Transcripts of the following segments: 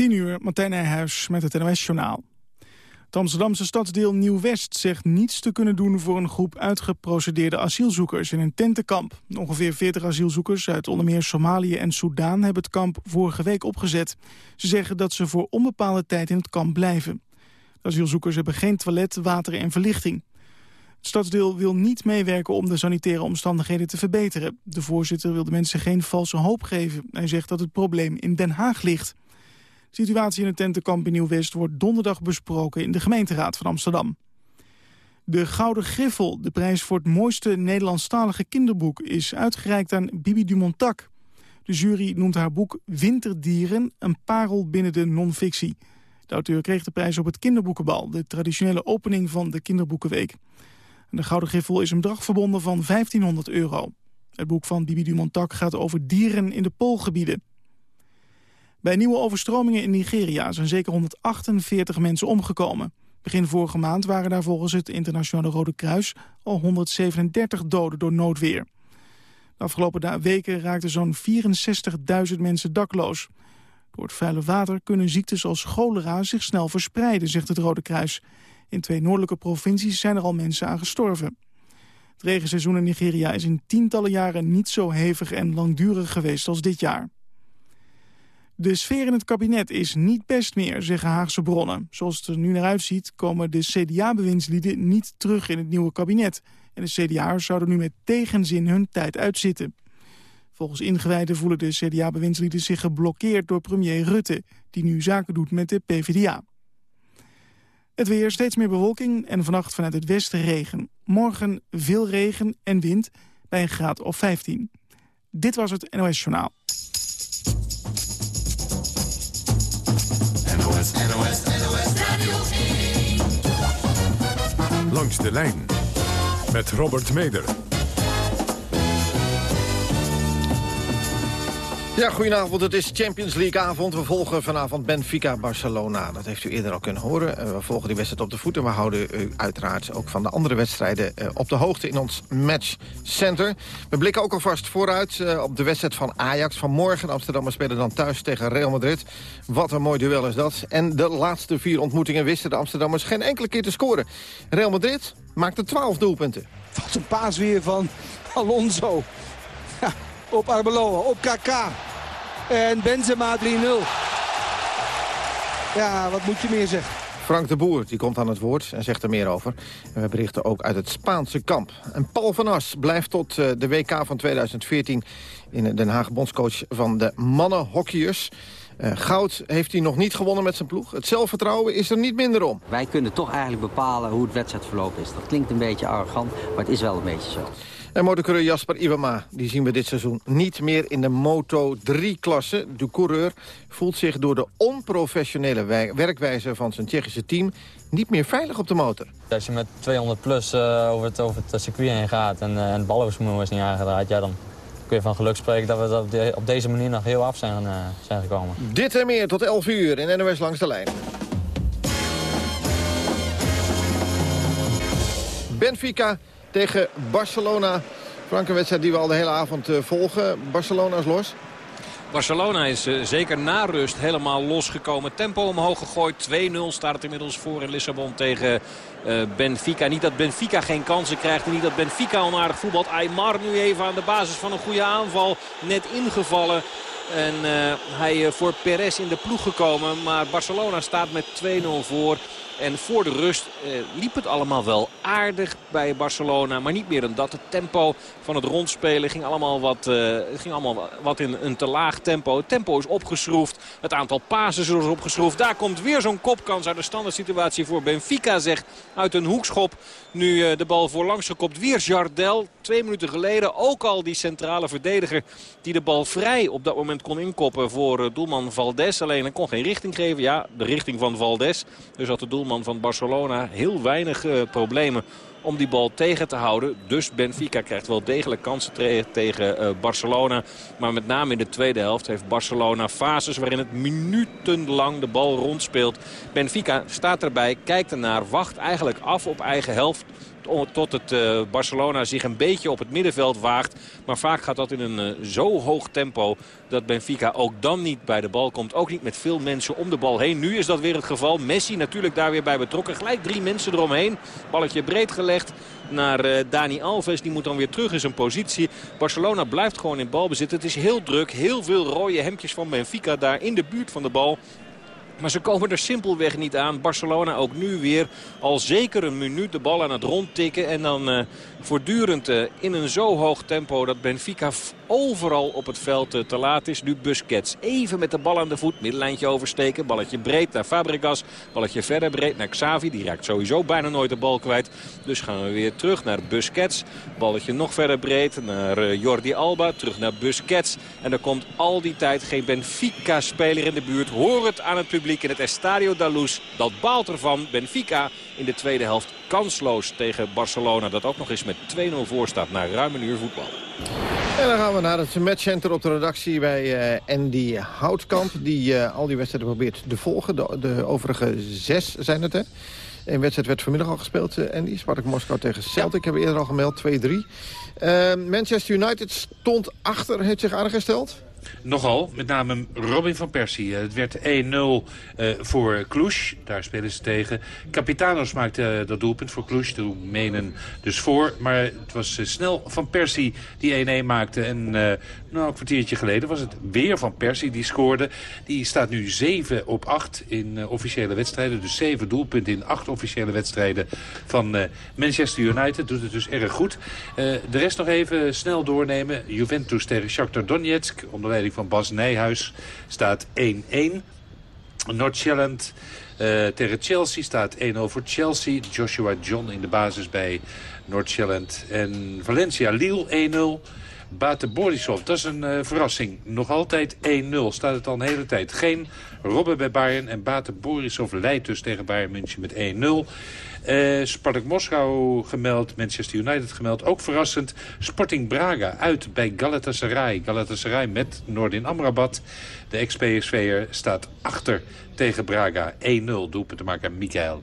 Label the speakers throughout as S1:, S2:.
S1: 10 uur, Martijn Nijhuis met het NOS-journaal. Het Amsterdamse stadsdeel Nieuw-West zegt niets te kunnen doen... voor een groep uitgeprocedeerde asielzoekers in een tentenkamp. Ongeveer 40 asielzoekers uit onder meer Somalië en Soudaan... hebben het kamp vorige week opgezet. Ze zeggen dat ze voor onbepaalde tijd in het kamp blijven. De asielzoekers hebben geen toilet, water en verlichting. Het stadsdeel wil niet meewerken om de sanitaire omstandigheden te verbeteren. De voorzitter wil de mensen geen valse hoop geven. Hij zegt dat het probleem in Den Haag ligt. Situatie in het tentenkamp in Nieuw-West wordt donderdag besproken in de gemeenteraad van Amsterdam. De Gouden Griffel, de prijs voor het mooiste Nederlandstalige kinderboek, is uitgereikt aan Bibi Dumontac. De jury noemt haar boek Winterdieren, een parel binnen de non-fictie. De auteur kreeg de prijs op het Kinderboekenbal, de traditionele opening van de Kinderboekenweek. De Gouden Griffel is een bedrag verbonden van 1500 euro. Het boek van Bibi Dumontac gaat over dieren in de poolgebieden. Bij nieuwe overstromingen in Nigeria zijn zeker 148 mensen omgekomen. Begin vorige maand waren daar volgens het Internationale Rode Kruis al 137 doden door noodweer. De afgelopen weken raakten zo'n 64.000 mensen dakloos. Door het vuile water kunnen ziektes als cholera zich snel verspreiden, zegt het Rode Kruis. In twee noordelijke provincies zijn er al mensen aan gestorven. Het regenseizoen in Nigeria is in tientallen jaren niet zo hevig en langdurig geweest als dit jaar. De sfeer in het kabinet is niet best meer, zeggen Haagse bronnen. Zoals het er nu naar uitziet komen de CDA-bewindslieden niet terug in het nieuwe kabinet. En de CDA'ers zouden nu met tegenzin hun tijd uitzitten. Volgens ingewijden voelen de CDA-bewindslieden zich geblokkeerd door premier Rutte... die nu zaken doet met de PvdA. Het weer, steeds meer bewolking en vannacht vanuit het westen regen. Morgen veel regen en wind bij een graad of 15. Dit was het NOS Journaal.
S2: NOS, NOS, NOS Langs de lijn met Robert Meder.
S3: Ja, goedenavond. Het is Champions League avond. We volgen vanavond Benfica-Barcelona. Dat heeft u eerder al kunnen horen. Eh, we volgen die wedstrijd op de voet. En we houden u uiteraard ook van de andere wedstrijden eh, op de hoogte in ons matchcenter. We blikken ook alvast vooruit eh, op de wedstrijd van Ajax van morgen. Amsterdammers spelen dan thuis tegen Real Madrid. Wat een mooi duel is dat. En de laatste vier ontmoetingen wisten de Amsterdammers geen enkele keer te scoren. Real Madrid maakte 12 doelpunten.
S4: Wat een paas weer van Alonso. Op Arbeloa, op KK. En Benzema 3-0. Ja, wat moet je meer zeggen?
S3: Frank de Boer die komt aan het woord en zegt er meer over. En we berichten ook uit het Spaanse kamp. En Paul van As blijft tot eh, de WK van 2014 in Den Haag bondscoach van de mannenhockeyers. Uh, goud heeft hij nog niet gewonnen met zijn ploeg. Het zelfvertrouwen is er niet minder om.
S5: Wij kunnen toch eigenlijk bepalen hoe het wedstrijdverloop is. Dat klinkt een beetje arrogant, maar het is wel een beetje zo.
S3: En motorcoureur Jasper Iwama, die zien we dit seizoen niet meer in de Moto3-klasse. De coureur voelt zich door de onprofessionele werkwijze van zijn Tsjechische team niet meer veilig op de motor.
S6: Als je met 200 plus uh, over, het, over het circuit heen gaat en, uh, en is niet aangedraaid, ja, dan kun je van geluk spreken dat we op, de, op deze manier nog heel af zijn, uh, zijn gekomen.
S3: Dit en meer tot 11 uur in NOS Langs de Lijn. Benfica tegen Barcelona. Frank, een wedstrijd die we al de hele avond uh, volgen. Barcelona is los.
S7: Barcelona is uh, zeker na rust helemaal losgekomen. Tempo omhoog gegooid. 2-0 staat het inmiddels voor in Lissabon tegen uh, Benfica. Niet dat Benfica geen kansen krijgt. En niet dat Benfica onaardig voetbalt. Aymar nu even aan de basis van een goede aanval. Net ingevallen. En uh, hij voor Perez in de ploeg gekomen. Maar Barcelona staat met 2-0 voor. En voor de rust eh, liep het allemaal wel aardig bij Barcelona. Maar niet meer dan dat. Het tempo van het rondspelen ging allemaal wat, uh, ging allemaal wat in een te laag tempo. Het tempo is opgeschroefd. Het aantal pases is opgeschroefd. Daar komt weer zo'n kopkans uit de standaard situatie voor Benfica. Zegt uit een hoekschop nu uh, de bal voorlangs gekopt. Weer Jardel. Twee minuten geleden ook al die centrale verdediger die de bal vrij op dat moment kon inkoppen voor uh, doelman Valdes. Alleen hij kon geen richting geven. Ja, de richting van Valdes. Dus had de doelman van Barcelona heel weinig uh, problemen om die bal tegen te houden. Dus Benfica krijgt wel degelijk kansen tegen uh, Barcelona. Maar met name in de tweede helft heeft Barcelona fases waarin het minutenlang de bal rondspeelt. Benfica staat erbij, kijkt ernaar, wacht eigenlijk af op eigen helft tot het uh, Barcelona zich een beetje op het middenveld waagt. Maar vaak gaat dat in een uh, zo hoog tempo dat Benfica ook dan niet bij de bal komt. Ook niet met veel mensen om de bal heen. Nu is dat weer het geval. Messi natuurlijk daar weer bij betrokken. Gelijk drie mensen eromheen. Balletje breed gelegd naar uh, Dani Alves. Die moet dan weer terug in zijn positie. Barcelona blijft gewoon in balbezit. Het is heel druk. Heel veel rode hemdjes van Benfica daar in de buurt van de bal. Maar ze komen er simpelweg niet aan. Barcelona ook nu weer al zeker een minuut de bal aan het rondtikken. En dan uh, voortdurend uh, in een zo hoog tempo dat Benfica overal op het veld uh, te laat is. Nu Busquets even met de bal aan de voet. Middenlijntje oversteken. Balletje breed naar Fabregas. Balletje verder breed naar Xavi. Die raakt sowieso bijna nooit de bal kwijt. Dus gaan we weer terug naar Busquets. Balletje nog verder breed naar Jordi Alba. Terug naar Busquets. En er komt al die tijd geen Benfica-speler in de buurt. Hoor het aan het publiek in het Estadio da. Dat baalt ervan. Benfica in de tweede helft kansloos tegen Barcelona. Dat ook nog eens met 2-0 voor staat na ruim een uur voetbal.
S3: En dan gaan we naar het matchcenter op de redactie bij uh, Andy Houtkamp. Die uh, al die wedstrijden probeert te volgen. De, overige zes zijn het, hè? Een wedstrijd werd vanmiddag al gespeeld, uh, Andy. Spartak Moskou tegen Celtic, hebben we eerder al gemeld, 2-3. Manchester United stond achter, heeft zich aangesteld.
S8: Nogal, met name Robin van Persie. Het werd 1-0 uh, voor Cluj, daar spelen ze tegen. Capitanos maakte uh, dat doelpunt voor Cluj, de menen dus voor. Maar het was snel Van Persie die 1-1 maakte. En nou, een kwartiertje geleden was het weer Van Persie die scoorde. Die staat nu 7 op 8 in officiële wedstrijden. Dus 7 doelpunten in 8 officiële wedstrijden van Manchester United. Doet het dus erg goed. de rest nog even snel doornemen. Juventus tegen Shakhtar Donetsk. Van Bas Nijhuis staat 1-1. Noord-Shelland uh, tegen Chelsea staat 1-0 voor Chelsea. Joshua John in de basis bij Noord-Shelland. En Valencia-Lille 1-0. Bate Borisov, dat is een uh, verrassing. Nog altijd 1-0, staat het al een hele tijd. Geen Robben bij Bayern en Bate Borisov leidt dus tegen Bayern München met 1-0. Uh, Spartak Moskou gemeld, Manchester United gemeld. Ook verrassend, Sporting Braga uit bij Galatasaray. Galatasaray met Noordin Amrabat. De ex-PSV'er staat achter tegen Braga. 1-0 doelpunt te maken aan Mikael.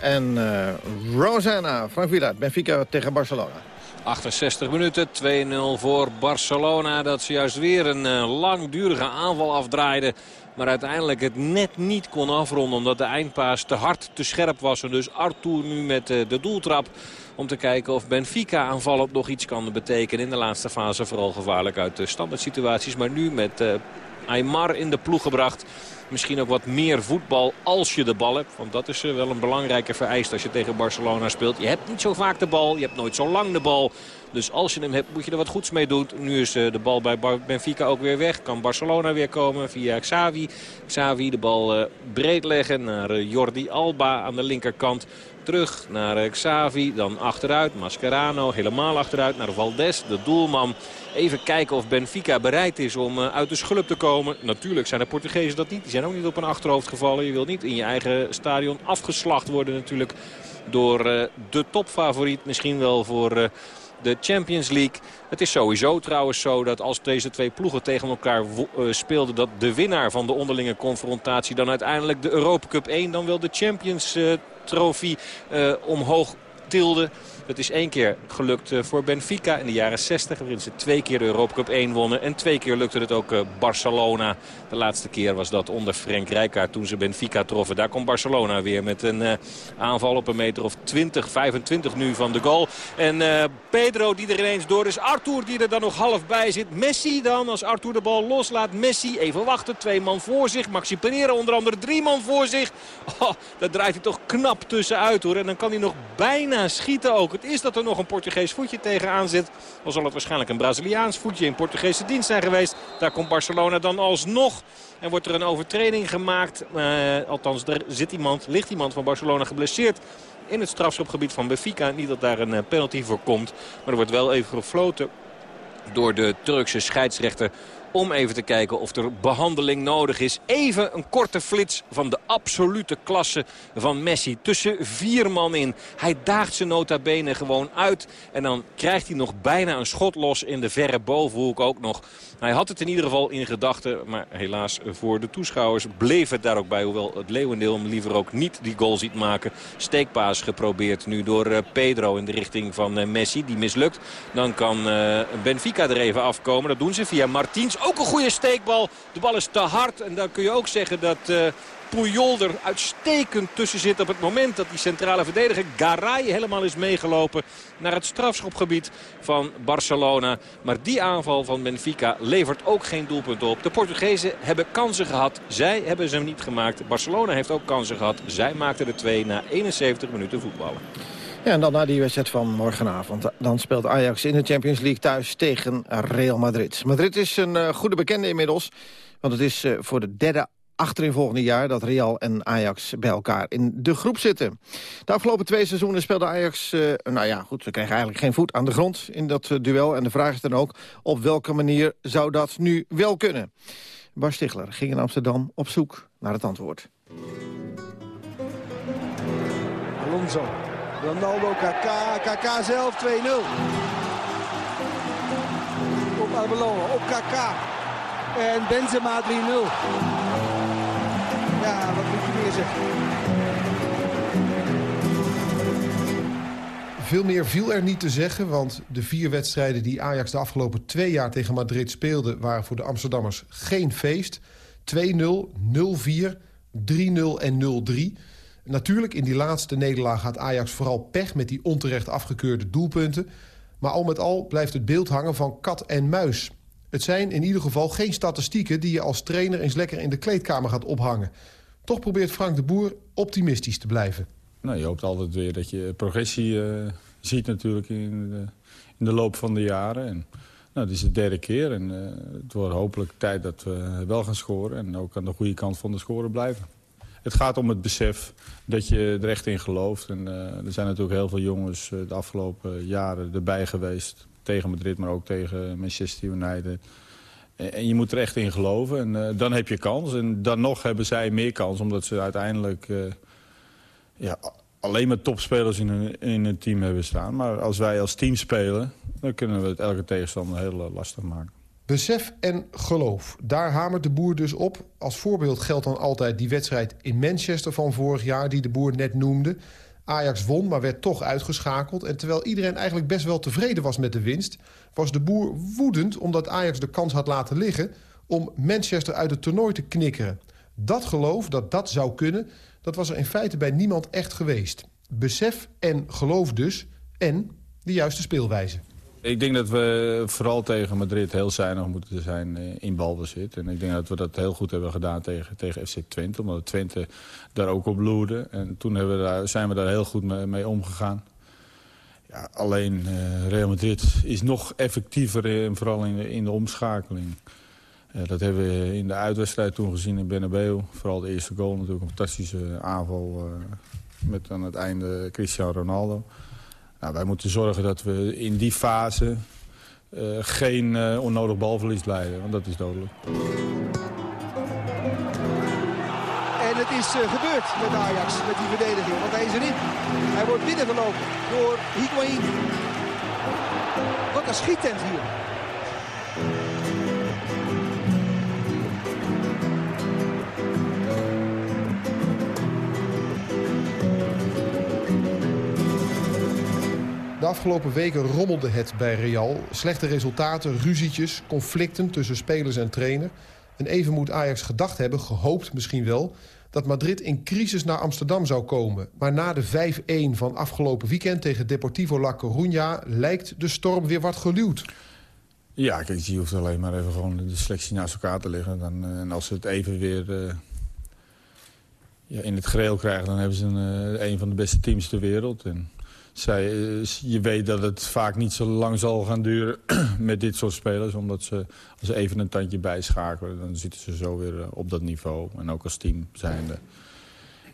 S3: En uh, Rosanna, Frank Villa, Benfica tegen Barcelona.
S7: 68 minuten, 2-0 voor Barcelona. Dat ze juist weer een uh, langdurige aanval afdraaide. Maar uiteindelijk het net niet kon afronden. Omdat de eindpaas te hard, te scherp was. En dus Arthur nu met uh, de doeltrap. Om te kijken of Benfica aanvallend nog iets kan betekenen. In de laatste fase vooral gevaarlijk uit de standaard situaties. Maar nu met Aymar in de ploeg gebracht. Misschien ook wat meer voetbal als je de bal hebt. Want dat is wel een belangrijke vereist als je tegen Barcelona speelt. Je hebt niet zo vaak de bal. Je hebt nooit zo lang de bal. Dus als je hem hebt moet je er wat goeds mee doen. Nu is de bal bij Benfica ook weer weg. Kan Barcelona weer komen via Xavi. Xavi de bal breed leggen naar Jordi Alba aan de linkerkant. Terug naar Xavi, dan achteruit. Mascherano helemaal achteruit naar Valdes, de doelman. Even kijken of Benfica bereid is om uit de schulp te komen. Natuurlijk zijn de Portugezen dat niet. Die zijn ook niet op een achterhoofd gevallen. Je wilt niet in je eigen stadion afgeslacht worden natuurlijk door de topfavoriet. Misschien wel voor de Champions League. Het is sowieso trouwens zo dat als deze twee ploegen tegen elkaar speelden... dat de winnaar van de onderlinge confrontatie dan uiteindelijk de Europa Cup 1... dan wel de Champions trofee omhoog tilde. Het is één keer gelukt voor Benfica in de jaren 60. Waarin ze twee keer de Europa Cup 1 wonnen. En twee keer lukte het ook Barcelona. De laatste keer was dat onder Frank Rijkaard toen ze Benfica troffen. Daar komt Barcelona weer met een uh, aanval op een meter of 20, 25 nu van de goal. En Pedro die er ineens door is. Arthur die er dan nog half bij zit. Messi dan als Arthur de bal loslaat. Messi even wachten. Twee man voor zich. Maxi Pereira onder andere drie man voor zich. Oh, daar draait hij toch knap tussenuit hoor. En dan kan hij nog bijna schieten ook. Het is dat er nog een Portugees voetje tegenaan zit. Dan zal het waarschijnlijk een Braziliaans voetje in Portugese dienst zijn geweest. Daar komt Barcelona dan alsnog. En wordt er een overtreding gemaakt. Uh, althans, er zit iemand, ligt iemand van Barcelona geblesseerd in het strafschopgebied van Benfica. Niet dat daar een penalty voor komt. Maar er wordt wel even gefloten door de Turkse scheidsrechter om even te kijken of er behandeling nodig is. Even een korte flits van de absolute klasse van Messi. Tussen vier man in. Hij daagt zijn nota bene gewoon uit. En dan krijgt hij nog bijna een schot los in de verre bovenhoek ook nog. Hij had het in ieder geval in gedachten. Maar helaas voor de toeschouwers bleef het daar ook bij. Hoewel het Leeuwendeel hem liever ook niet die goal ziet maken. Steekpaas geprobeerd nu door Pedro in de richting van Messi. Die mislukt. Dan kan Benfica er even afkomen. Dat doen ze via Martins. Ook een goede steekbal. De bal is te hard. En dan kun je ook zeggen dat... Puyol er uitstekend tussen zit op het moment dat die centrale verdediger Garay helemaal is meegelopen naar het strafschopgebied van Barcelona. Maar die aanval van Benfica levert ook geen doelpunt op. De Portugezen hebben kansen gehad. Zij hebben ze niet gemaakt. Barcelona heeft ook kansen gehad. Zij maakten de twee na 71 minuten voetballen.
S3: En dan na die wedstrijd van morgenavond. Dan speelt Ajax in de Champions League thuis tegen Real Madrid. Madrid is een uh, goede bekende inmiddels. Want het is uh, voor de derde achterin volgende jaar dat Real en Ajax bij elkaar in de groep zitten. De afgelopen twee seizoenen speelde Ajax... Uh, nou ja, goed, ze kregen eigenlijk geen voet aan de grond in dat duel. En de vraag is dan ook, op welke manier zou dat nu wel kunnen? Bas Stigler ging in Amsterdam op zoek naar het antwoord.
S4: Alonso, Ronaldo, KK, KK zelf 2-0. Op Arbeloa, op KK. En Benzema 3-0. Ja, wat moet je meer zeggen?
S9: Veel meer viel er niet te zeggen, want de vier wedstrijden die Ajax de afgelopen twee jaar tegen Madrid speelde... waren voor de Amsterdammers geen feest. 2-0, 0-4, 3-0 en 0-3. Natuurlijk, in die laatste nederlaag had Ajax vooral pech... met die onterecht afgekeurde doelpunten. Maar al met al blijft het beeld hangen van kat en muis. Het zijn in ieder geval geen statistieken... die je als trainer eens lekker in de kleedkamer gaat ophangen. Toch probeert Frank de Boer optimistisch te blijven.
S10: Nou, je hoopt altijd weer dat je progressie uh, ziet natuurlijk in de, in de, loop van de jaren. En, nou, dit is de derde keer en uh, het wordt hopelijk tijd dat we wel gaan scoren... en ook aan de goede kant van de scoren blijven. Het gaat om het besef dat je er echt in gelooft. En, uh, er zijn natuurlijk heel veel jongens de afgelopen jaren erbij geweest... tegen Madrid, maar ook tegen Manchester United... En je moet er echt in geloven. En uh, dan heb je kans. En dan nog hebben zij meer kans. Omdat ze uiteindelijk ja, alleen maar topspelers in een, in team hebben staan. Maar als wij als team spelen, dan kunnen we het elke tegenstander heel lastig maken.
S9: Besef en geloof. Daar hamert de boer dus op. Als voorbeeld geldt dan altijd die wedstrijd in Manchester van vorig jaar... die de boer net noemde. Ajax won, maar werd toch uitgeschakeld. En terwijl iedereen eigenlijk best wel tevreden was met de winst... was de boer woedend omdat Ajax de kans had laten liggen... om Manchester uit het toernooi te knikkeren. Dat geloof, dat dat zou kunnen, dat was er in feite bij niemand echt geweest. Besef en geloof dus, en de juiste speelwijze.
S10: Ik denk dat we vooral tegen Madrid heel zuinig moeten zijn eh, in balbezit. En ik denk dat we dat heel goed hebben gedaan tegen, tegen FC Twente. Omdat Twente daar ook op loerde. En toen we daar, zijn we daar heel goed mee, mee omgegaan. Ja, alleen uh, Real Madrid is nog effectiever, vooral in de, in de omschakeling. Uh, dat hebben we in de uitwedstrijd toen gezien in Bernabeu. Vooral de eerste goal natuurlijk een fantastische aanval... Met aan het einde Cristiano Ronaldo. Nou, wij moeten zorgen dat we in die fase uh, geen uh, onnodig balverlies leiden, want dat is dodelijk.
S4: En het is uh, gebeurd met Ajax, met die verdediging, want hij is erin. Hij wordt binnengelopen door Higuain. Wat een schiettent hier.
S9: De afgelopen weken rommelde het bij Real. Slechte resultaten, ruzietjes, conflicten tussen spelers en trainer. En even moet Ajax gedacht hebben, gehoopt misschien wel... dat Madrid in crisis naar Amsterdam zou komen. Maar na de 5-1 van afgelopen weekend tegen Deportivo La Coruña... lijkt de storm weer wat geluwd.
S10: Ja, kijk, je hoeft alleen maar even gewoon de selectie naast elkaar te liggen. Dan, en als ze het even weer uh, ja, in het gereel krijgen... dan hebben ze een, uh, een van de beste teams ter wereld. En zij, je weet dat het vaak niet zo lang zal gaan duren met dit soort spelers. Omdat ze, als ze even een tandje bijschakelen, dan zitten ze zo weer op dat niveau. En ook als team zijnde.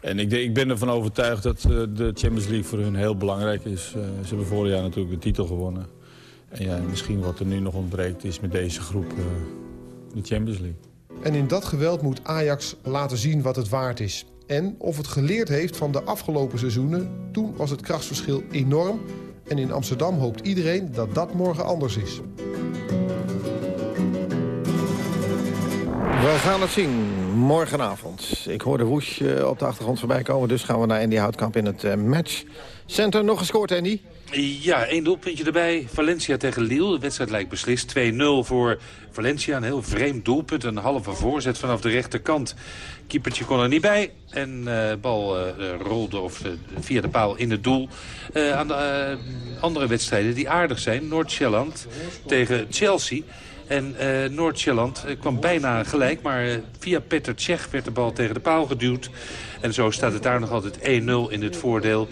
S10: En ik, ik ben ervan overtuigd dat de Champions League voor hun heel belangrijk is. Ze hebben vorig jaar natuurlijk de titel gewonnen. En ja, misschien wat er nu nog ontbreekt is met deze groep de Champions League.
S9: En in dat geweld moet Ajax laten zien wat het waard is en of het geleerd heeft van de afgelopen seizoenen. Toen was het krachtsverschil enorm. En in Amsterdam hoopt iedereen dat dat morgen anders is.
S3: We gaan het zien morgenavond. Ik hoorde Woes op de achtergrond voorbij komen. Dus gaan we naar Andy Houtkamp in het matchcenter. Nog gescoord, Andy?
S8: Ja, één doelpuntje erbij. Valencia tegen Lille. De wedstrijd lijkt beslist. 2-0 voor Valencia. Een heel vreemd doelpunt. Een halve voorzet vanaf de rechterkant. Keepertje kon er niet bij. En de uh, bal uh, rolde of, via de paal in het doel. aan de andere wedstrijden die aardig zijn. Noord-Shelland tegen Chelsea. En uh, Noord-Sjelland kwam bijna gelijk. Maar via Peter Tsjech werd de bal tegen de paal geduwd. En zo staat het daar nog altijd 1-0 in het voordeel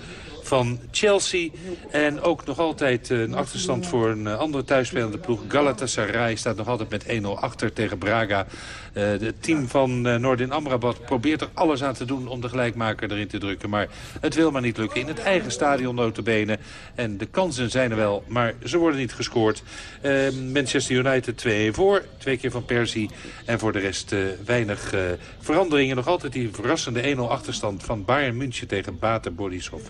S8: van Chelsea. En ook nog altijd een achterstand voor een andere thuisspelende ploeg. Galatasaray staat nog altijd met 1-0 achter tegen Braga. Uh, het team van uh, Noordin Amrabat probeert er alles aan te doen om de gelijkmaker erin te drukken. Maar het wil maar niet lukken. In het eigen stadion notabene. En de kansen zijn er wel, maar ze worden niet gescoord. Manchester United 2 voor. Twee keer van Persie. En voor de rest weinig veranderingen. Nog altijd die verrassende 1-0 achterstand van Bayern München tegen Bater Borisov.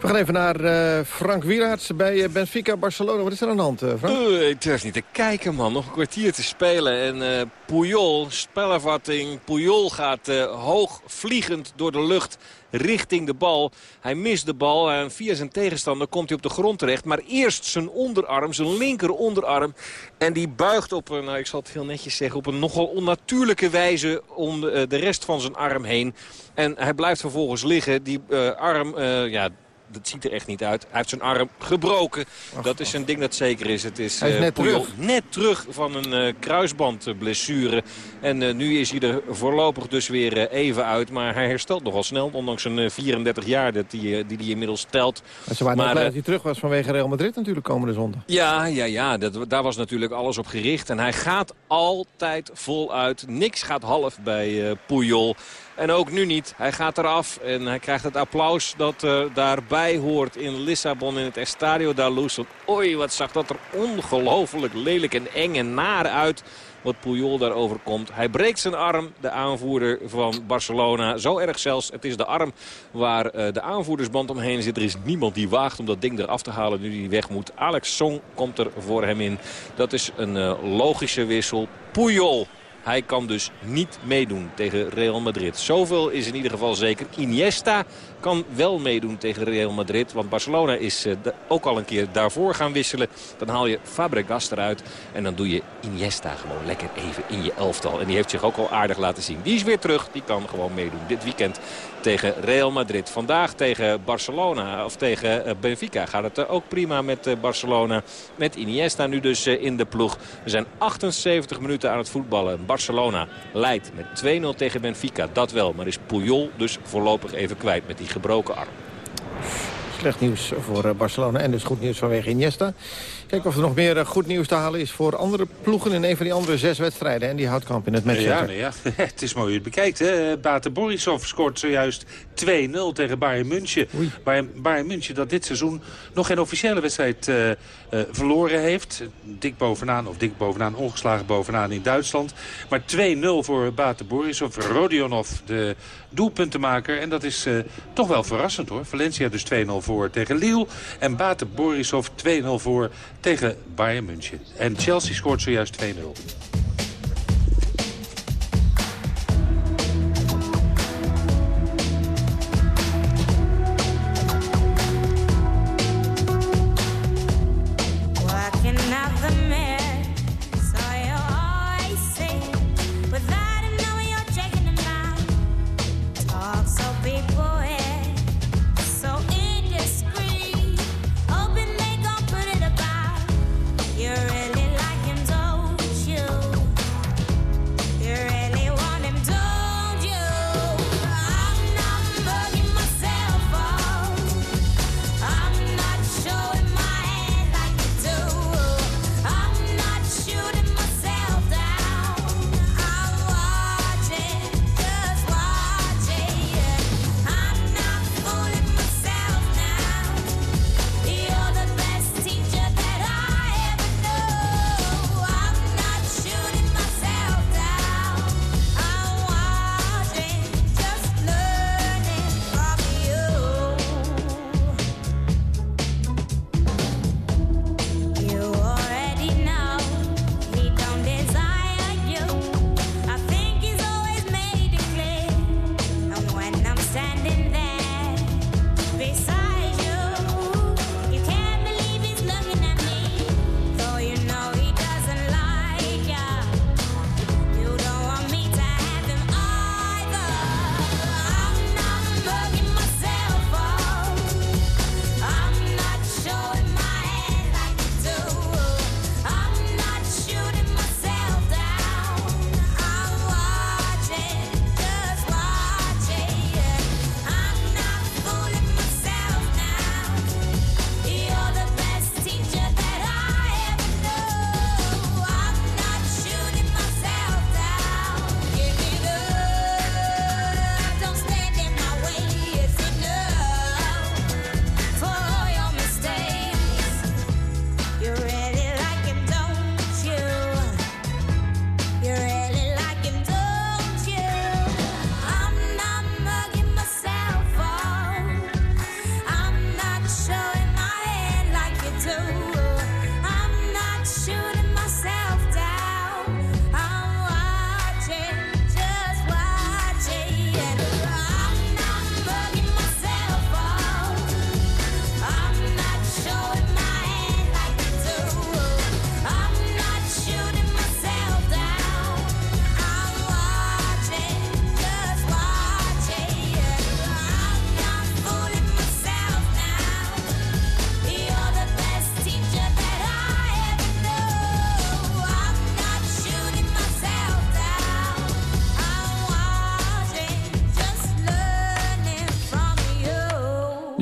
S3: We gaan even naar uh, Frank Wieraerts bij Benfica Barcelona. Wat is er aan de hand, uh, Frank?
S7: Uh, ik durf niet te kijken, man. Nog een kwartier te spelen. En Puyol, spelervatting. Puyol gaat hoog vliegend door de lucht richting de bal. Hij mist de bal en via zijn tegenstander komt hij op de grond terecht. Maar eerst zijn onderarm, zijn linker onderarm. En die buigt op een, nou, ik zal het heel netjes zeggen, op een nogal onnatuurlijke wijze om de, de rest van zijn arm heen. En hij blijft vervolgens liggen. Die uh, arm, uh, ja, dat ziet er echt niet uit. Hij heeft zijn arm gebroken. Ach, dat is een ding dat zeker is. Het is,
S3: hij is net,
S7: uh, Puyol,
S3: terug.
S7: net terug van een uh, kruisbandblessure. En uh, nu is hij er voorlopig dus weer even uit. Maar hij herstelt nogal snel. Ondanks zijn 34 jaar dat die, die hij inmiddels telt.
S3: Maar ze waren maar, blij dat hij terug was vanwege Real Madrid natuurlijk komende zondag.
S7: Ja, ja, ja. Dat, daar was natuurlijk alles op gericht. En hij gaat altijd voluit. Niks gaat half bij Puyol. En ook nu niet. Hij gaat eraf en hij krijgt het applaus dat uh, daarbij bij hoort in Lissabon in het Estadio da Luz. Oei, wat zag dat er ongelooflijk lelijk en eng en naar uit wat Puyol daarover komt. Hij breekt zijn arm, de aanvoerder van Barcelona. Zo erg zelfs. Het is de arm waar uh, de aanvoerdersband omheen zit. Er is niemand die waagt om dat ding eraf te halen nu hij weg moet. Alex Song komt er voor hem in. Dat is een uh, logische wissel. Puyol hij kan dus niet meedoen tegen Real Madrid. Zoveel is in ieder geval zeker. Iniesta kan wel meedoen tegen Real Madrid. Want Barcelona is uh, ook al een keer daarvoor gaan wisselen. Dan haal je Fabregas eruit. En dan doe je Iniesta gewoon lekker even in je elftal. En die heeft zich ook al aardig laten zien. Die is weer terug. Die kan gewoon meedoen dit weekend tegen Real Madrid. Vandaag tegen Barcelona of tegen uh, Benfica gaat het uh, ook prima met Barcelona. Met Iniesta nu dus in de ploeg. We zijn 78 minuten aan het voetballen. Barcelona leidt met 2-0 tegen Benfica. Dat wel, maar is Puyol dus voorlopig even kwijt met die gebroken arm.
S3: Slecht nieuws voor Barcelona en dus goed nieuws vanwege Iniesta. Kijk of er nog meer goed nieuws te halen is voor andere ploegen... in een van die andere zes wedstrijden. En die houdt kamp in het match.
S11: Ja, nee, ja, het is mooi je het bekijkt. Hè? Bate Borisov scoort zojuist 2-0 tegen Bayern München. Bayern, Bayern München dat dit seizoen nog geen officiële wedstrijd uh, uh, verloren heeft. Dik bovenaan, of dik bovenaan, ongeslagen bovenaan in Duitsland. Maar 2-0 voor Bate Borisov. Rodionov, de doelpuntenmaker. En dat is uh, toch wel verrassend hoor. Valencia dus 2-0 voor tegen Lille. En Bate Borisov 2-0 voor tegen Bayern München. En Chelsea scoort zojuist 2-0.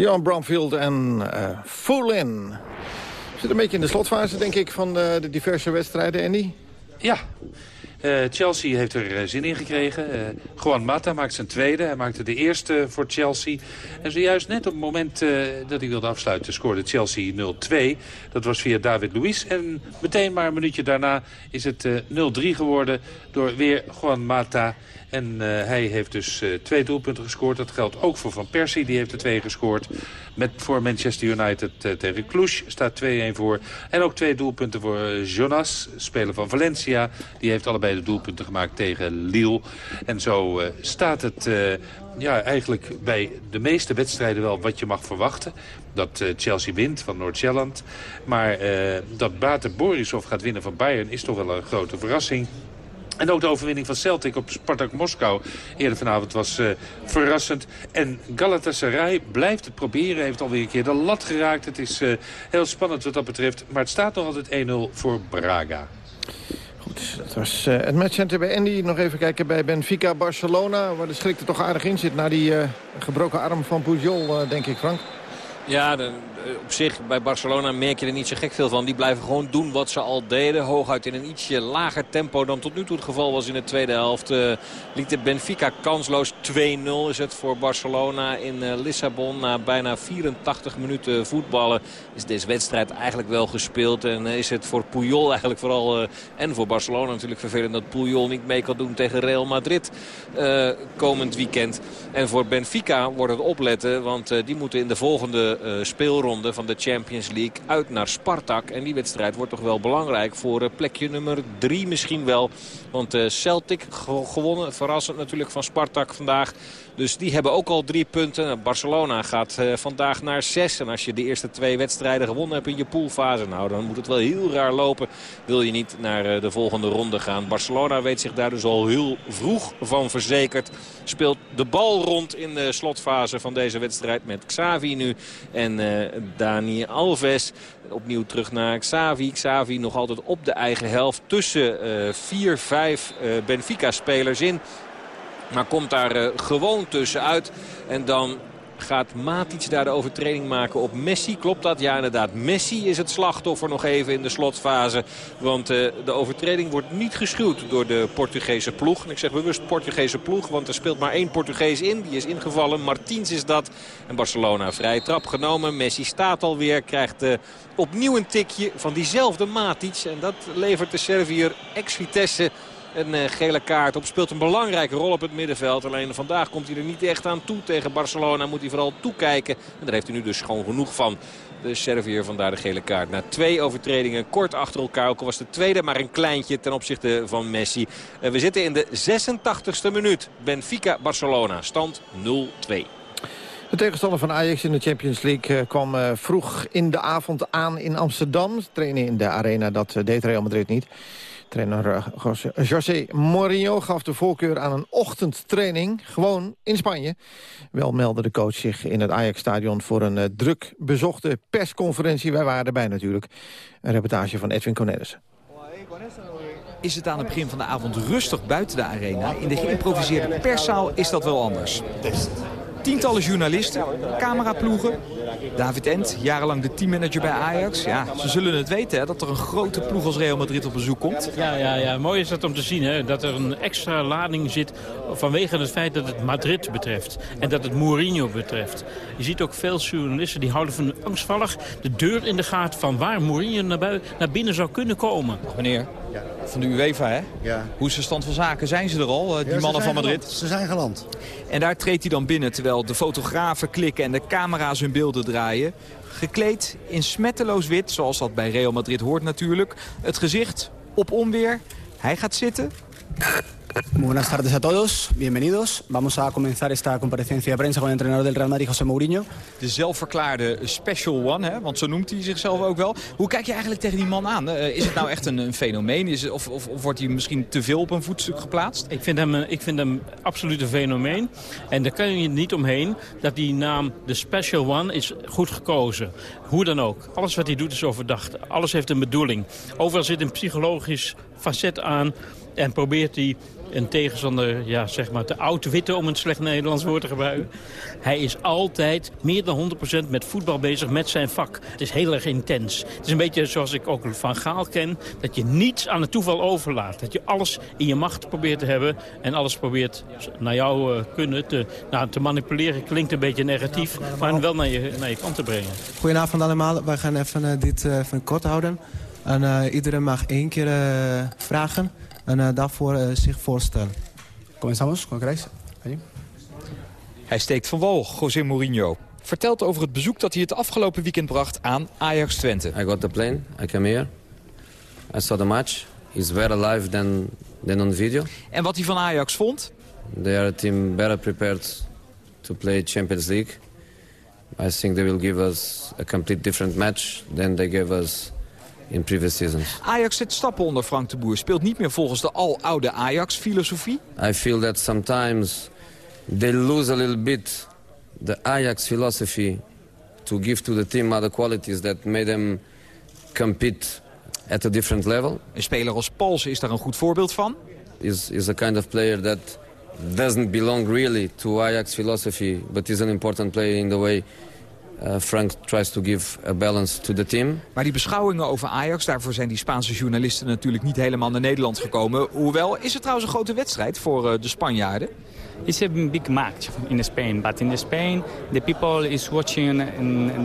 S3: Johan Bromfield en uh. We zitten een beetje in de slotfase, denk ik, van de, de diverse wedstrijden, Andy.
S11: Ja,
S8: Uh, Chelsea heeft er uh, zin in gekregen. Uh, Juan Mata maakt zijn tweede. Hij maakte de eerste voor Chelsea. En zojuist net op het moment dat hij wilde afsluiten scoorde Chelsea 0-2. Dat was via David Luiz. En meteen maar een minuutje daarna is het 0-3 geworden door weer Juan Mata... En uh, hij heeft dus uh, twee doelpunten gescoord. Dat geldt ook voor Van Persie. Die heeft er twee gescoord. Met, voor Manchester United uh, tegen Cluj staat 2-1 voor. En ook twee doelpunten voor Jonas, speler van Valencia. Die heeft allebei de doelpunten gemaakt tegen Lille. En zo staat het ja, eigenlijk bij de meeste wedstrijden wel wat je mag verwachten. Dat Chelsea wint van Noord-Zelland. Maar dat Bater Borisov gaat winnen van Bayern is toch wel een grote verrassing. En ook de overwinning van Celtic op Spartak Moskou eerder vanavond was uh, verrassend. En Galatasaray blijft het proberen. Heeft alweer een keer de lat geraakt. Het is uh, heel spannend wat dat betreft. Maar het staat nog altijd 1-0 voor Braga.
S3: Goed, dat was uh, het matchcenter bij Andy. Nog even kijken bij Benfica Barcelona. Waar de schrik er toch aardig in zit. Na die gebroken arm van Pujol, denk ik, Frank.
S7: Ja, de, op zich bij Barcelona merk je er niet zo gek veel van. Die blijven gewoon doen wat ze al deden. Hooguit in een ietsje lager tempo dan tot nu toe het geval was in de tweede helft. Uh, liet de Benfica kansloos 2-0 is het voor Barcelona in uh, Lissabon. Na bijna 84 minuten voetballen is deze wedstrijd eigenlijk wel gespeeld. En is het voor Puyol eigenlijk vooral en voor Barcelona natuurlijk vervelend dat Puyol niet mee kan doen tegen Real Madrid komend weekend. En voor Benfica wordt het opletten, want die moeten in de volgende speelronde van de Champions League uit naar Spartak. En die wedstrijd wordt toch wel belangrijk voor eh, plekje nummer drie misschien wel. Want eh, Celtic gewonnen, verrassend natuurlijk van Spartak vandaag. Dus die hebben ook al drie punten. Barcelona gaat uh, vandaag naar zes. En als je de eerste twee wedstrijden gewonnen hebt in je poolfase... nou, dan moet het wel heel raar lopen. Wil je niet naar uh, de volgende ronde gaan. Barcelona weet zich daar dus al heel vroeg van verzekerd. Speelt de bal rond in de slotfase van deze wedstrijd met Xavi nu. En uh, Dani Alves opnieuw terug naar Xavi. Xavi nog altijd op de eigen helft tussen vier, vijf Benfica-spelers in. Maar komt daar uh, gewoon tussenuit. En dan gaat Matic daar de overtreding maken op Messi. Klopt dat? Ja, inderdaad. Messi is het slachtoffer nog even in de slotfase. Want uh, de overtreding wordt niet geschuwd door de Portugese ploeg. En ik zeg bewust Portugese ploeg, want er speelt maar één Portugees in. Die is ingevallen. Martins is dat. En Barcelona vrije trap genomen. Messi staat alweer, krijgt uh, opnieuw een tikje van diezelfde Matic. En dat levert de Servier ex-Vitesse een eh, gele kaart op. Speelt een belangrijke rol op het middenveld. Alleen vandaag komt hij er niet echt aan toe tegen Barcelona. Moet hij vooral toekijken. En daar heeft hij nu dus gewoon genoeg van. De Servier vandaar de gele kaart. Na twee overtredingen kort achter elkaar. Ook was de tweede maar een kleintje ten opzichte van Messi. Eh, we zitten in de 86e minuut. Benfica-Barcelona. Stand 0-2.
S3: De tegenstander van Ajax in de Champions League eh, kwam vroeg in de avond aan in Amsterdam. Trainen in de arena, dat deed Real Madrid niet. Trainer eh, José Mourinho gaf de voorkeur aan een ochtendtraining, gewoon in Spanje. Wel meldde de coach zich in het Ajax-stadion voor een uh, druk bezochte persconferentie. Wij waren erbij natuurlijk. Een reportage van Edwin Cornelissen.
S12: Is het aan het begin van de avond rustig buiten de arena? In de geïmproviseerde perszaal is dat wel anders. Tientallen journalisten, cameraploegen. David Ent, jarenlang de teammanager bij Ajax. Ja, ze zullen het weten hè, dat er een grote ploeg als Real Madrid op bezoek komt.
S13: Ja, ja, ja. mooi is dat om te zien. Hè, dat er een extra lading zit vanwege het feit dat het Madrid betreft. En dat het Mourinho betreft. Je ziet ook veel journalisten die houden van angstvallig de deur in de gaten van waar Mourinho naar, naar binnen zou kunnen komen.
S12: Meneer, van de UEFA, hè?
S14: Ja.
S12: Hoe is de stand van zaken? Zijn ze er al, eh, die mannen van Madrid?
S14: Ze zijn geland.
S12: En daar treedt hij dan binnen, terwijl de fotografen klikken en de camera's hun beelden draaien. Gekleed in smetteloos wit, zoals dat bij Real Madrid hoort natuurlijk. Het gezicht op onweer. Hij gaat zitten.
S15: Buenas tardes a todos, bienvenidos. Vamos a comenzar esta comparecencia de prensa con el entrenador del Real Madrid, José Mourinho.
S12: De zelfverklaarde special one, hè? want zo noemt hij zichzelf ook wel. Hoe kijk je eigenlijk tegen die man aan? Uh, is het nou echt een, een fenomeen? Is het, of, of, of, wordt hij misschien te veel op een voetstuk geplaatst?
S13: Ik vind hem, ik vind hem absoluut een fenomeen. En daar kan je niet omheen dat die naam de special one is goed gekozen. Hoe dan ook. Alles wat hij doet is overdacht. Alles heeft een bedoeling. Overal zit een psychologisch facet aan En probeert hij een tegenstander ja, zeg maar, te oud-witten, om een slecht Nederlands woord te gebruiken. Hij is altijd meer dan 100% met voetbal bezig, met zijn vak. Het is heel erg intens. Het is een beetje zoals ik ook van Gaal ken, dat je niets aan het toeval overlaat. Dat je alles in je macht probeert te hebben en alles probeert naar jouw uh, kunnen te, nou, te manipuleren. Klinkt een beetje negatief, maar wel naar je, naar je kant te brengen.
S14: Goedenavond allemaal, wij gaan even uh, dit uh, even kort houden. En iedereen mag één keer vragen en uh, daarvoor zich voorstellen.
S15: Comenzamos con Grace.
S12: Hij steekt van wal, José Mourinho. Vertelt over het bezoek dat hij het afgelopen weekend bracht aan Ajax Twente.
S16: I got the plane, I came here. I saw the match. It's better live than, than on video.
S12: En wat hij van Ajax vond?
S16: They are a team better prepared to play Champions League. I think they will give us a complete different match than they gave us in previous seasons.
S12: Ajax zet stappen onder Frank de Boer. Speelt niet meer volgens de aloude Ajax-filosofie.
S16: I feel that sometimes they lose a little bit the Ajax philosophy to give to the team other qualities that made them compete at a different level.
S12: Een speler als Pals is daar een goed voorbeeld van.
S16: Is is a kind of player that doesn't belong really to Ajax philosophy, but is an important player in the way uh, Frank tries to give a balance to the team.
S12: Maar die beschouwingen over Ajax, daarvoor zijn die Spaanse journalisten natuurlijk niet helemaal naar Nederland gekomen. Hoewel, is het trouwens een grote wedstrijd voor uh, de Spanjaarden?
S17: It's a big match in Spain, but in Spain the people is watching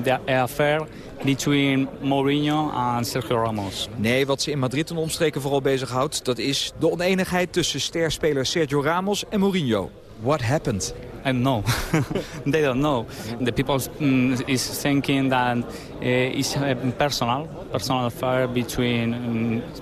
S17: the affair between Mourinho en Sergio Ramos.
S12: Nee, wat ze in Madrid en omstreken vooral bezighoudt, dat is de oneenigheid tussen sterspeler Sergio Ramos en Mourinho. What happened?
S17: I don't know. they don't know. The people um, is thinking that uh, it's a personal, personal affair between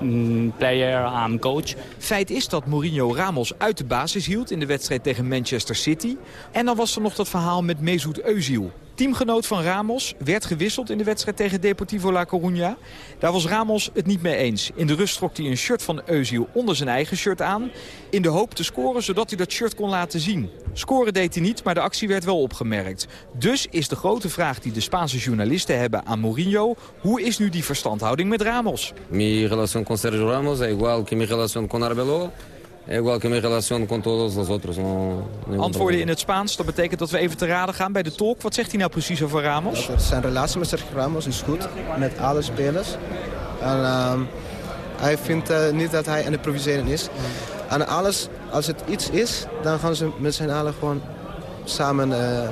S17: um, player and coach.
S12: Feit is dat Mourinho Ramos uit de basis hield in de wedstrijd tegen Manchester City. En dan was er nog dat verhaal met Mesut Özil. Teamgenoot van Ramos werd gewisseld in de wedstrijd tegen Deportivo La Coruña. Daar was Ramos het niet mee eens. In de rust trok hij een shirt van Özil onder zijn eigen shirt aan... in de hoop te scoren zodat hij dat shirt kon laten zien. Scoren deed hij niet, maar de actie werd wel opgemerkt. Dus is de grote vraag die de Spaanse journalisten hebben aan Mourinho... hoe is nu die verstandhouding met Ramos?
S16: Mi relación con Sergio Ramos es igual que mi relación con Arbeloa. Igual que todos los otros. No,
S12: Antwoorden in het Spaans, dat betekent dat we even te raden gaan bij de talk. Wat zegt hij nou precies over Ramos?
S14: Zijn relatie met Sergio Ramos is goed, met alle spelers. En uh, hij vindt uh, niet dat hij aan het improviseren is. En alles, als het iets is, dan gaan ze met z'n allen gewoon samen uh,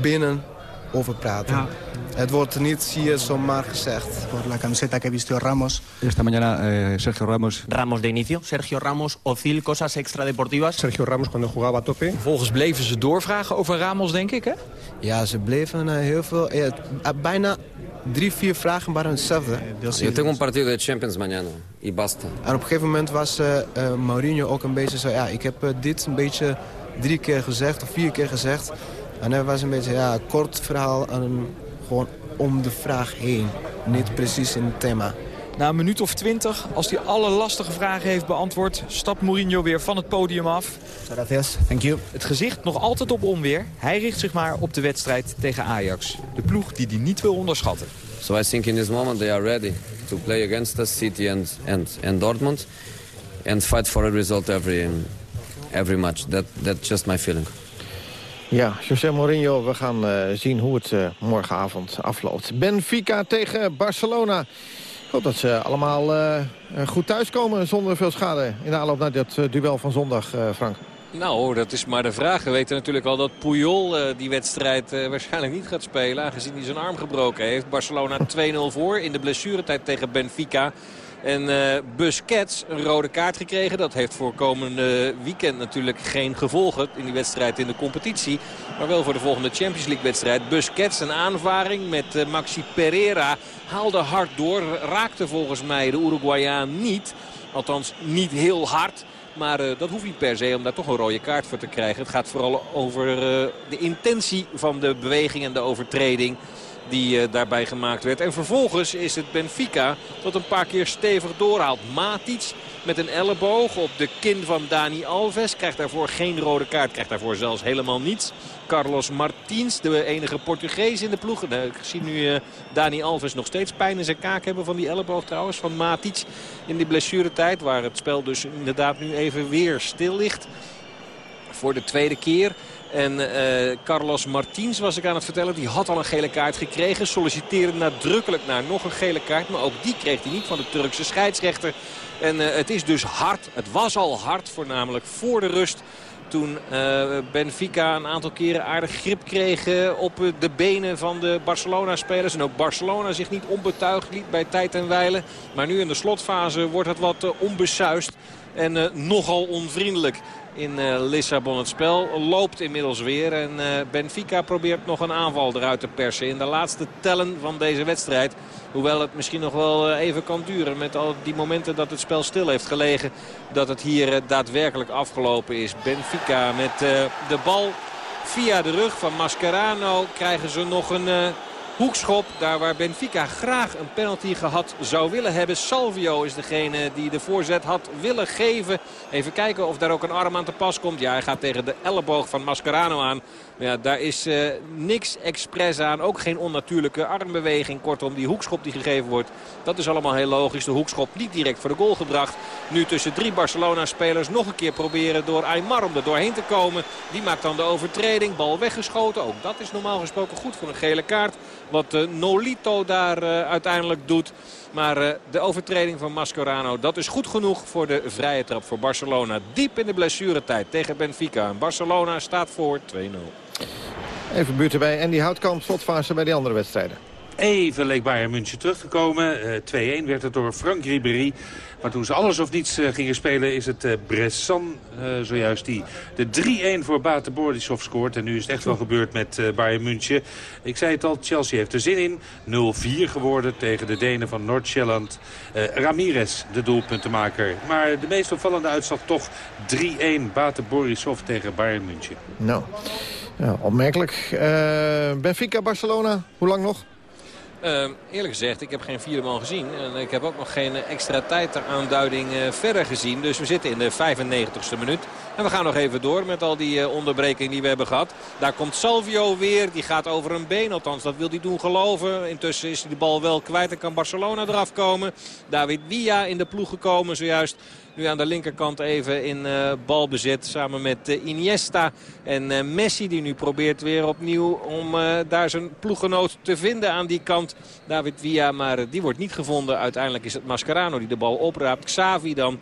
S14: binnen over praten. Ja. Het wordt niet hier zomaar gezegd.
S15: Por la camiseta que vistió Ramos.
S18: Esta mañana eh, Sergio Ramos.
S19: Ramos de inicio. Sergio Ramos, Ozil, cosas extradeportivas.
S18: Sergio Ramos cuando jugaba a tope.
S12: Volgens bleven ze doorvragen over Ramos, denk ik, hè?
S14: Ja, ze bleven uh, heel veel... Uh, bijna drie, vier vragen waren hetzelfde.
S16: Yo tengo un partido de Champions mañana. Y basta.
S14: En op een gegeven moment was uh, Mourinho ook een beetje zo... Ja, ik heb dit een beetje drie keer gezegd of vier keer gezegd. En hij was een beetje ja, een kort verhaal en gewoon om de vraag heen. Niet precies in het thema.
S12: Na een minuut of twintig, als hij alle lastige vragen heeft beantwoord... stapt Mourinho weer van het podium af.
S15: Gracias, thank you.
S12: Het gezicht nog altijd op onweer. Hij richt zich maar op de wedstrijd tegen Ajax. De ploeg die hij niet wil onderschatten.
S16: So I think in this moment they are ready to play against us, City and, and, and Dortmund. And fight for a result every, every match. That, that's just my feeling.
S3: Ja, José Mourinho, we gaan uh, zien hoe het uh, morgenavond afloopt. Benfica tegen Barcelona. Ik hoop dat ze allemaal uh, goed thuiskomen zonder veel schade... in de aanloop naar dat duel van zondag, Frank.
S7: Nou, dat is maar de vraag. We weten natuurlijk al dat Puyol die wedstrijd waarschijnlijk niet gaat spelen. Aangezien hij zijn arm gebroken heeft. Barcelona 2-0 voor in de blessuretijd tegen Benfica. En uh, Busquets een rode kaart gekregen. Dat heeft voor komende weekend natuurlijk geen gevolgen in die wedstrijd in de competitie. Maar wel voor de volgende Champions League wedstrijd. Busquets een aanvaring met uh, Maxi Pereira. Haalde hard door. Raakte volgens mij de Uruguayaan niet. Althans niet heel hard. Maar uh, dat hoeft niet per se om daar toch een rode kaart voor te krijgen. Het gaat vooral over de intentie van de beweging en de overtreding die uh, daarbij gemaakt werd. En vervolgens is het Benfica dat een paar keer stevig doorhaalt. Matic met een elleboog op de kin van Dani Alves. Krijgt daarvoor geen rode kaart. Krijgt daarvoor zelfs helemaal niets. Carlos Martins, de enige Portugees in de ploeg. Nou, ik zie nu uh, Dani Alves nog steeds pijn in zijn kaak hebben van die elleboog trouwens. Van Matic in die blessuretijd. Waar het spel dus inderdaad nu even weer stil ligt. Voor de tweede keer. En uh, Carlos Martins was ik aan het vertellen. Die had al een gele kaart gekregen. Solliciteerde nadrukkelijk naar nog een gele kaart. Maar ook die kreeg hij niet van de Turkse scheidsrechter. En uh, het is dus hard. Het was al hard voornamelijk voor de rust. Toen uh, Benfica een aantal keren aardig grip kreeg op de benen van de Barcelona-spelers. En ook Barcelona zich niet onbetuigd liet bij tijd en wijlen. Maar nu in de slotfase wordt het wat onbesuist. En nogal onvriendelijk in uh, Lissabon. Het spel loopt inmiddels weer. En uh, Benfica probeert nog een aanval eruit te persen. In de laatste tellen van deze wedstrijd. Hoewel het misschien nog wel uh, even kan duren. Met al die momenten dat het spel stil heeft gelegen. Dat het hier daadwerkelijk afgelopen is. Benfica met de bal via de rug van Mascherano. Krijgen ze nog een hoekschop. Daar waar Benfica graag een penalty gehad zou willen hebben. Salvio is degene die de voorzet had willen geven. Even kijken of daar ook een arm aan te pas komt. Ja, hij gaat tegen de elleboog van Mascherano aan. Ja, daar is uh, niks expres aan. Ook geen onnatuurlijke armbeweging. Kortom, die hoekschop die gegeven wordt. Dat is allemaal heel logisch. De hoekschop niet direct voor de goal gebracht. Nu tussen drie Barcelona-spelers nog een keer proberen door Aymar om er doorheen te komen. Die maakt dan de overtreding. Bal weggeschoten. Ook dat is normaal gesproken goed voor een gele kaart. Wat uh, Nolito daar uh, uiteindelijk doet. Maar uh, de overtreding van Mascherano, dat is goed genoeg voor de vrije trap voor Barcelona. Diep in de blessuretijd tegen Benfica. En Barcelona staat voor 2-0.
S3: Even buurten bij Andy Houtkamp, slotfase bij die andere wedstrijden.
S8: Even leek Bayern München teruggekomen. Uh, 2-1 werd het door Frank Ribéry. Maar toen ze alles of niets uh, gingen spelen is het uh, Bressan zojuist die de 3-1 voor Bate Borisov scoort. En nu is het echt wel gebeurd met Bayern München. Ik zei het al, Chelsea heeft er zin in. 0-4 geworden tegen de Denen van Noord-Sjælland. Ramirez, de doelpuntenmaker. Maar de meest opvallende uitslag toch 3-1 Bate Borisov tegen Bayern München.
S3: Nou, opmerkelijk. Benfica, Barcelona, hoe lang nog?
S7: Uh, eerlijk gezegd, ik heb geen vierde man gezien. En ik heb ook nog geen extra tijd ter aanduiding uh, verder gezien. Dus we zitten in de 95ste minuut. En we gaan nog even door met al die uh, onderbreking die we hebben gehad. Daar komt Salvio weer. Die gaat over een been. Althans, dat wil hij doen geloven. Intussen is hij de bal wel kwijt en kan Barcelona eraf komen. David Villa in de ploeg gekomen zojuist. Nu aan de linkerkant even in uh, balbezit samen met uh, Iniesta. En uh, Messi die nu probeert weer opnieuw om daar zijn ploeggenoot te vinden aan die kant. David Villa, maar die wordt niet gevonden. Uiteindelijk is het Mascherano die de bal opraapt. Xavi dan.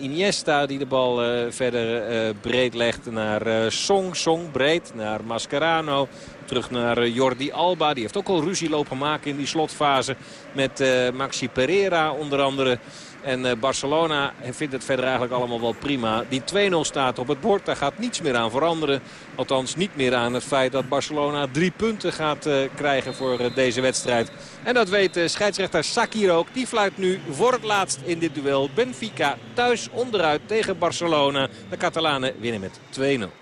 S7: Iniesta die de bal verder breed legt naar Song. Song breed naar Mascherano. Terug naar Jordi Alba. Die heeft ook al ruzie lopen maken in die slotfase. Met Maxi Pereira onder andere. En uh, Barcelona vindt het verder eigenlijk allemaal wel prima. Die 2-0 staat op het bord. Daar gaat niets meer aan veranderen. Althans niet meer aan het feit dat Barcelona drie punten gaat uh, krijgen voor uh, deze wedstrijd. En dat weet scheidsrechter Sakir ook. Die fluit nu voor het laatst in dit duel. Benfica thuis onderuit tegen Barcelona. De Catalanen winnen met 2-0.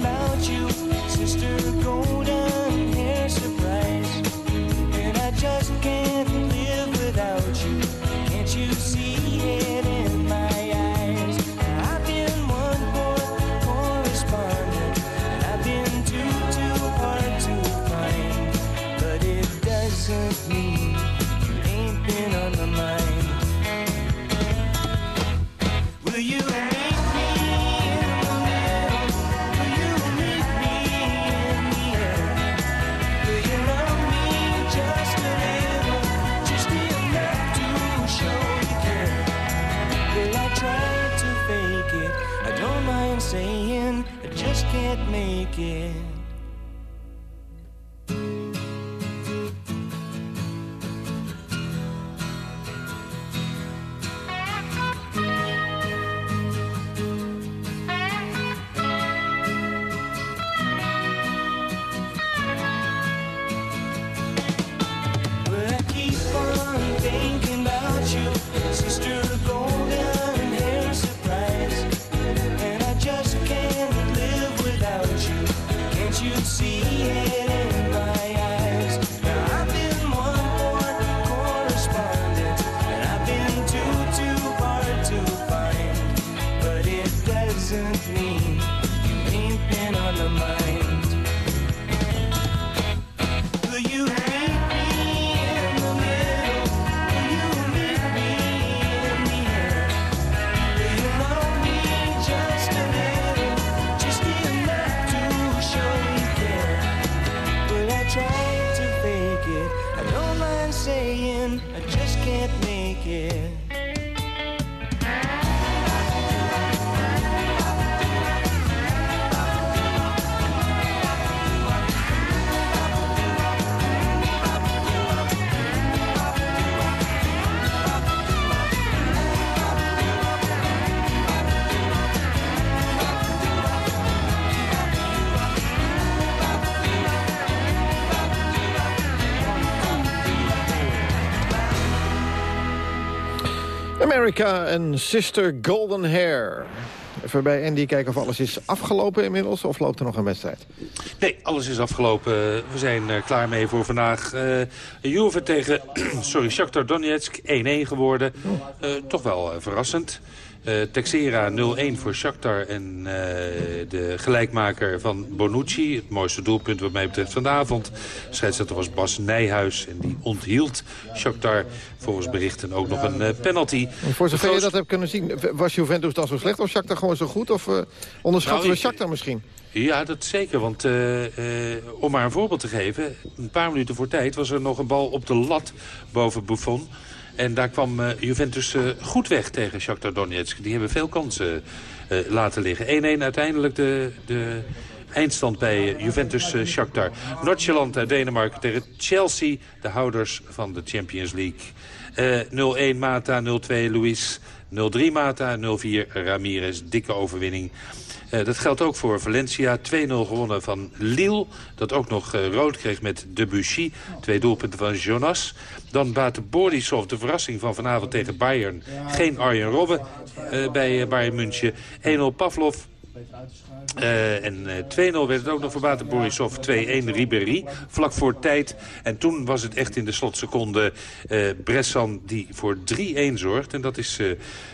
S20: About you, sister golden hair surprise. And I just can't
S3: America en Sister Golden Hair. Even bij Andy kijken of alles is afgelopen inmiddels... of loopt er nog een wedstrijd?
S8: Nee, alles is afgelopen. We zijn er klaar mee voor vandaag. Eh Juve tegen sorry, Shakhtar Donetsk 1-1 geworden. Eh, toch wel eh, verrassend. Eh Texera 0-1 voor Shakhtar en eh, de gelijkmaker van Bonucci. Het mooiste doelpunt wat mij betreft van de avond. Scheidsrechter was Bas Nijhuis en die onthield Shakhtar volgens berichten ook nog een eh, penalty.
S3: En voor zover je dat hebt kunnen zien, was Juventus dan zo slecht... of Shakhtar gewoon zo goed? Of onderschatten
S8: Nou,
S3: we Shakhtar misschien?
S8: Ja, dat zeker. Want om maar een voorbeeld te geven... een paar minuten voor tijd was er nog een bal op de lat boven Buffon. En daar kwam eh, Juventus eh, goed weg tegen Shakhtar Donetsk. Die hebben veel kansen eh, laten liggen. 1-1 uiteindelijk de... de Eindstand bij Juventus Shakhtar. Noordjylland uit Denemarken tegen Chelsea, de houders van de Champions League. Eh 0-1 Mata, 0-2 Luis, 0-3 Mata, 0-4 Ramirez. Dikke overwinning. Eh, dat geldt ook voor Valencia. 2-0 gewonnen van Lille. Dat ook nog eh, rood kreeg met Debussy. Twee doelpunten van Jonas. Dan baatte Borisov de verrassing van vanavond tegen Bayern. Geen Arjen Robben eh, bij Bayern München. 1-0 Pavlov. Eh, en eh, 2-0 werd het ook nog voor Borisov. 2-1 Ribéry, vlak voor tijd. En toen was het echt in de slotseconde eh Bressan die voor 3-1 zorgt. En dat is eh,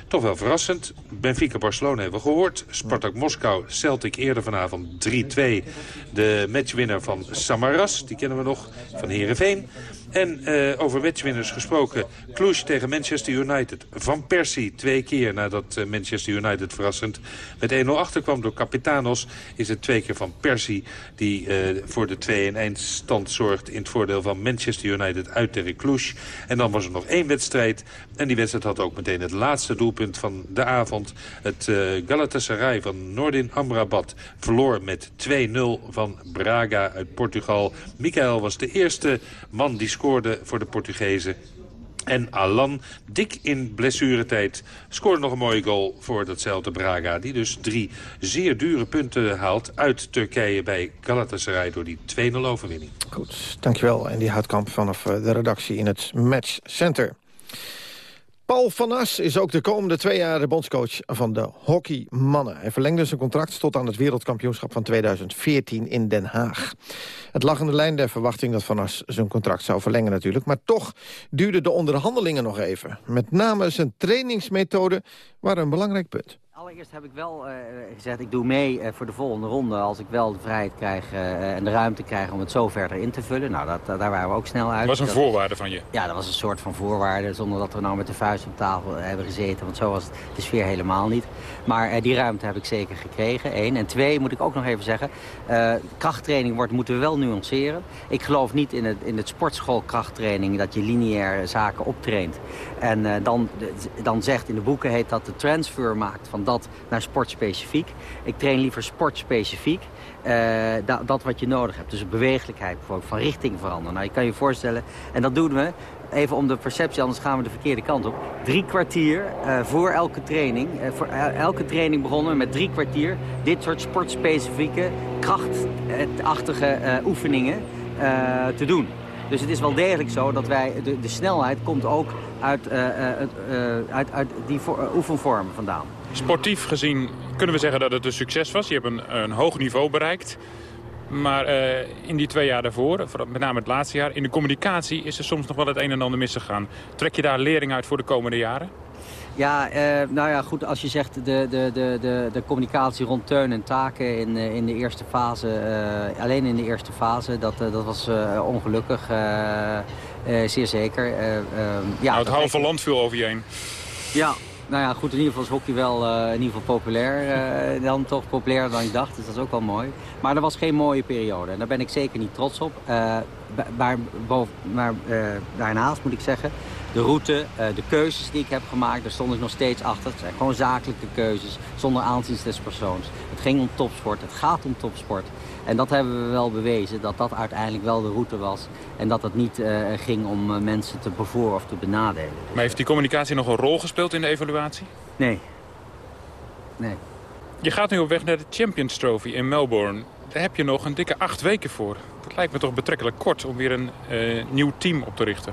S8: toch wel verrassend. Benfica-Barcelona hebben we gehoord. Spartak Moskou, Celtic eerder vanavond 3-2. De matchwinnaar van Samaras, die kennen we nog, van Heerenveen. En eh, over matchwinners gesproken. Cluj tegen Manchester United. Van Persie twee keer nadat eh, Manchester United verrassend met 1-0 achterkwam door Is het twee keer Van Persie die eh, voor de 2-1 stand zorgt in het voordeel van Manchester United uit tegen Cluj. En dan was er nog één wedstrijd. En die wedstrijd had ook meteen het laatste doelpunt van de avond. Het eh, Galatasaray van Nordin Amrabat verloor met 2-0 van Braga uit Portugal. Michael was de eerste man die scoorde voor de Portugezen. En Alan, dik in blessuretijd, scoorde nog een mooie goal voor datzelfde Braga. Die dus drie zeer dure punten haalt uit Turkije bij Galatasaray door die 2-0 overwinning.
S3: Goed, dankjewel. En die Houtkamp vanaf eh, de redactie in het Match Center. Paul van As is ook de komende twee jaar de bondscoach van de hockeymannen. Hij verlengde zijn contract tot aan het wereldkampioenschap van 2014 in Den Haag. Het lag in de lijn der verwachting dat Van As zijn contract zou verlengen natuurlijk. Maar toch duurden de onderhandelingen nog even. Met name zijn trainingsmethode waren een belangrijk punt.
S5: Allereerst heb ik wel eh, gezegd, ik doe mee eh, voor de volgende ronde als ik wel de vrijheid krijg en de ruimte krijg om het zo verder in te vullen. Nou, dat, daar waren we ook snel uit.
S21: Dat was een
S5: Dat-
S21: voorwaarde van je.
S5: Ja, dat was een soort van voorwaarde, zonder dat we nou met de vuist op tafel hebben gezeten. Want zo was de sfeer helemaal niet. Maar eh, die ruimte heb ik zeker gekregen, één. En twee, moet ik ook nog even zeggen, eh, krachttraining wordt, moeten we wel nuanceren. Ik geloof niet in het, in het sportschool krachttraining dat je lineair zaken optraint. En eh, dan, dan zegt, in de boeken heet dat de transfer maakt van dat naar sportspecifiek. Ik train liever sportspecifiek. eh, da- dat wat je nodig hebt. Dus bewegelijkheid bijvoorbeeld, van richting veranderen. Nou, je kan je voorstellen, en dat doen we even om de perceptie, anders gaan we de verkeerde kant op. Drie kwartier eh, voor elke training. Eh, voor el- elke training begonnen we met drie kwartier dit soort sportspecifieke, krachtachtige eh, oefeningen eh, te doen. Dus het is wel degelijk zo dat wij, de, de snelheid komt ook uit, eh, eh, eh, uit, uit die vo- eh, oefenvormen vandaan.
S21: Sportief gezien kunnen we zeggen dat het een succes was. Je hebt een, een hoog niveau bereikt. Maar eh, in die twee jaar daarvoor, vooral met name het laatste jaar... in de communicatie is er soms nog wel het een en ander misgegaan. Trek je daar lering uit voor de komende jaren?
S5: Ja, eh, nou ja, goed, als je zegt de, de, de, de, de communicatie rond teun en taken in, eh, in de eerste fase, eh, alleen in de eerste fase, dat, dat was eh, ongelukkig, zeer zeker. Eh, ehm, ja,
S21: nou, het halve land viel over je heen.
S5: Ja, nou ja, goed, in ieder geval is hockey wel eh, in ieder geval populair. eh, dan toch populairder dan ik dacht, dus dat is ook wel mooi. Maar er was geen mooie periode en daar ben ik zeker niet trots op. Maar eh, daarnaast moet ik zeggen, de route, de keuzes die ik heb gemaakt, daar stond ik nog steeds achter. Het zijn gewoon zakelijke keuzes, zonder aanzien des persoons. Het ging om topsport, het gaat om topsport. En dat hebben we wel bewezen, dat dat uiteindelijk wel de route was. En dat het niet eh, ging om eh, mensen te bevoren of te benadelen.
S21: Maar heeft die communicatie nog een rol gespeeld in de evaluatie?
S5: Nee. Nee.
S21: Je gaat nu op weg naar de Champions Trophy in Melbourne. Daar heb je nog een dikke acht weken voor. Dat lijkt me toch betrekkelijk kort om weer een eh, nieuw team op te richten.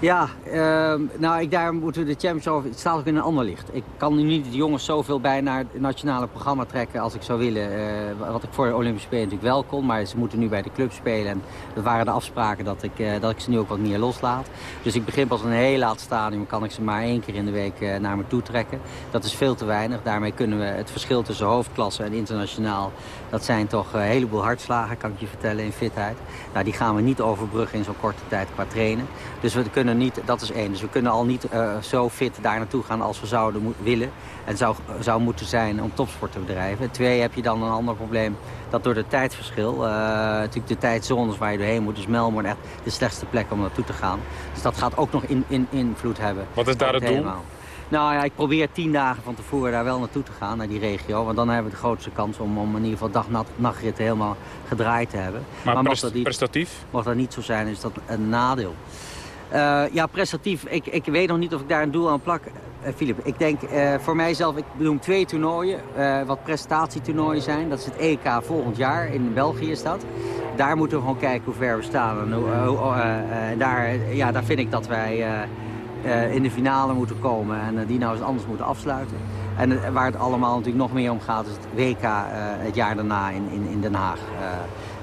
S5: Ja, ehm, nou, ik, daar moeten we de Champions over. Het staat ook in een ander licht. Ik kan nu niet de jongens zoveel bij naar het nationale programma trekken als ik zou willen. eh, wat ik voor de Olympische Spelen natuurlijk wel kon. Maar ze moeten nu bij de club spelen. En dat waren de afspraken dat ik, eh, dat ik ze nu ook wat meer loslaat. Dus ik begin pas een heel laat stadium. Kan ik ze maar één keer in de week eh, naar me toe trekken. Dat is veel te weinig. Daarmee kunnen we het verschil tussen hoofdklasse en internationaal. Dat zijn toch een heleboel hartslagen, kan ik je vertellen, in fitheid. Nou, die gaan we niet overbruggen in zo'n korte tijd qua trainen. Dus we kunnen niet, dat is één. Dus we kunnen al niet eh, zo fit daar naartoe gaan als we zouden willen. En zou, zou moeten zijn om topsport te bedrijven. Twee, heb je dan een ander probleem. Dat door het tijdsverschil, eh, natuurlijk de tijdzones waar je doorheen moet. Dus Melbourne echt de slechtste plek om naartoe te gaan. Dus dat gaat ook nog in, in, invloed hebben.
S21: Wat is daar het doel?
S5: Helemaal. Nou ja, ik probeer tien dagen van tevoren daar wel naartoe te gaan, naar die regio. Want dan hebben we de grootste kans om, om in ieder geval dag-nachtritten helemaal gedraaid te hebben.
S21: Maar,
S5: mocht dat niet-
S21: prestatief?
S5: Mocht dat niet zo zijn, is dat een nadeel. Eh, ja, prestatief. Ik, ik weet nog niet of ik daar een doel aan plak, eh, Filip. ik denk eh, voor mijzelf, ik benoem twee toernooien, eh, wat prestatietoernooien zijn. Dat is het EK volgend jaar, in België is dat. Daar moeten we gewoon kijken hoe ver we staan. Eh, eh, eh, en daar, ja, daar vind ik dat wij eh, in de finale moeten komen en eh, die nou eens anders moeten afsluiten. En eh, waar het allemaal natuurlijk nog meer om gaat, is het WK het jaar daarna in, in, in Den Haag.